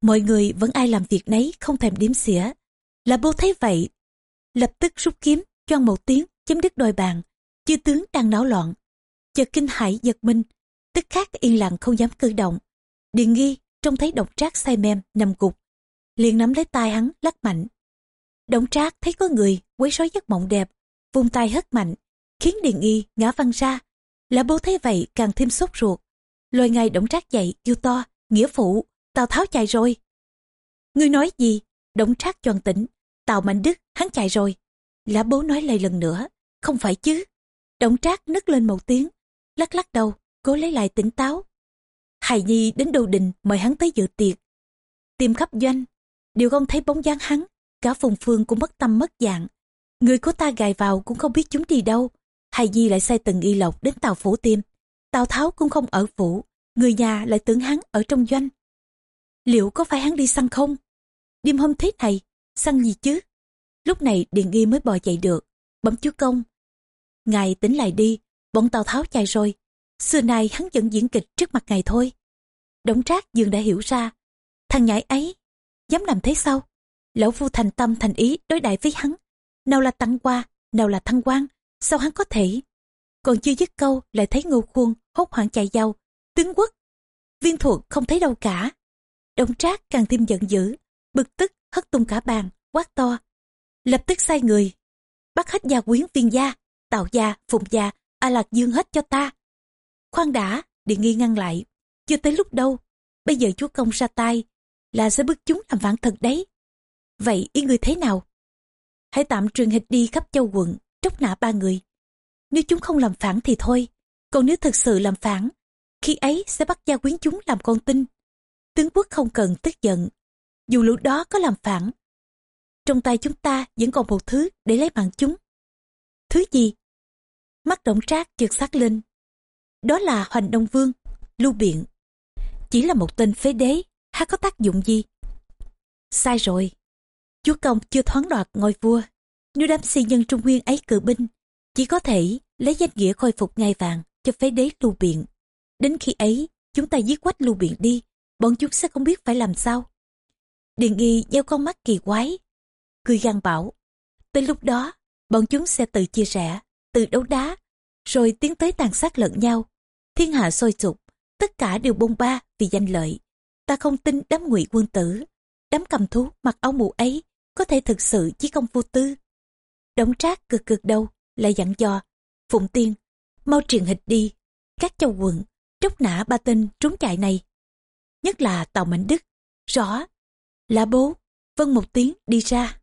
Mọi người vẫn ai làm việc nấy không thèm đếm xỉa. lã bố thấy vậy, lập tức rút kiếm, choan một tiếng, chém đứt đôi bàn. Chư tướng đang náo loạn. Chợt kinh hãi giật mình, tức khắc yên lặng không dám cử động. Điền nghi trông thấy động trác say mềm nằm gục, liền nắm lấy tay hắn lắc mạnh. Động trác thấy có người quấy rối giấc mộng đẹp, vung tay hất mạnh, khiến Điền nghi ngã văng ra. Lã bố thấy vậy càng thêm sốt ruột. Lôi ngay động trác dậy kêu to, nghĩa phụ. Tào Tháo chạy rồi. Ngươi nói gì? Đống trác choàng tỉnh. Tào Mạnh Đức, hắn chạy rồi. Lã bố nói lại lần nữa. Không phải chứ. Đống trác nứt lên một tiếng. Lắc lắc đầu, cố lấy lại tỉnh táo. Hài Nhi đến đô đình mời hắn tới dự tiệc. Tìm khắp doanh, đều không thấy bóng dáng hắn. Cả phùng phương cũng mất tâm mất dạng. Người của ta gài vào cũng không biết chúng đi đâu. Hài Nhi lại sai từng y lộc đến Tàu Phủ tìm. Tào Tháo cũng không ở phủ, người nhà lại tưởng hắn ở trong doanh. Liệu có phải hắn đi săn không? Đêm hôm thế này, săn gì chứ? Lúc này Điền Nghi mới bò dậy được, bấm chú công. Ngài tỉnh lại đi, bọn Tào Tháo chạy rồi. Xưa nay hắn vẫn diễn kịch trước mặt ngài thôi. Đống trác dường đã hiểu ra, thằng nhãi ấy, dám làm thế sao? Lão Phu thành tâm thành ý đối đại với hắn. Nào là tăng qua, nào là thăng quan, sao hắn có thể? Còn chưa dứt câu lại thấy ngô khuôn hốt hoảng chạy dâu. Tướng quốc, viên thuộc không thấy đâu cả. Đống trác càng thêm giận dữ, bực tức hất tung cả bàn, quát to. Lập tức sai người, bắt hết gia quyến viên gia, tào gia, phùng gia, a lạc dương hết cho ta. Khoan đã, điện nghi ngăn lại, chưa tới lúc đâu, bây giờ chúa công ra tay, là sẽ bức chúng làm vạn thật đấy. Vậy ý người thế nào? Hãy tạm truyền hịch đi khắp châu quận, tróc nã ba người. Nếu chúng không làm phản thì thôi, còn nếu thực sự làm phản, khi ấy sẽ bắt gia quyến chúng làm con tin. Tướng quốc không cần tức giận, dù lũ đó có làm phản. Trong tay chúng ta vẫn còn một thứ để lấy mạng chúng. Thứ gì? Mắt động trác chợt sắc lên. Đó là Hoành Đông Vương, Lưu Biện. Chỉ là một tên phế đế, há có tác dụng gì? Sai rồi. Chúa công chưa thoáng đoạt ngôi vua. Nếu đám si nhân trung nguyên ấy cử binh, chỉ có thể lấy danh nghĩa khôi phục ngai vàng cho phế đế Lưu Biện. Đến khi ấy, chúng ta giết quách Lưu Biện đi, bọn chúng sẽ không biết phải làm sao. Điền nghi gieo con mắt kỳ quái, cười gan bảo. Tới lúc đó, bọn chúng sẽ tự chia sẻ, từ đấu đá, rồi tiến tới tàn sát lẫn nhau. Thiên hạ sôi sục, tất cả đều bông ba vì danh lợi. Ta không tin đám ngụy quân tử, đám cầm thú mặc áo mũ ấy có thể thực sự chí công vô tư. Đống trác cực cực đâu, lại dặn dò. Phụng tiên, mau truyền hịch đi, các châu quận, tróc nã ba tên trốn chạy này. Nhất là Tàu Mạnh Đức, rõ là bố, Vâng một tiếng đi ra.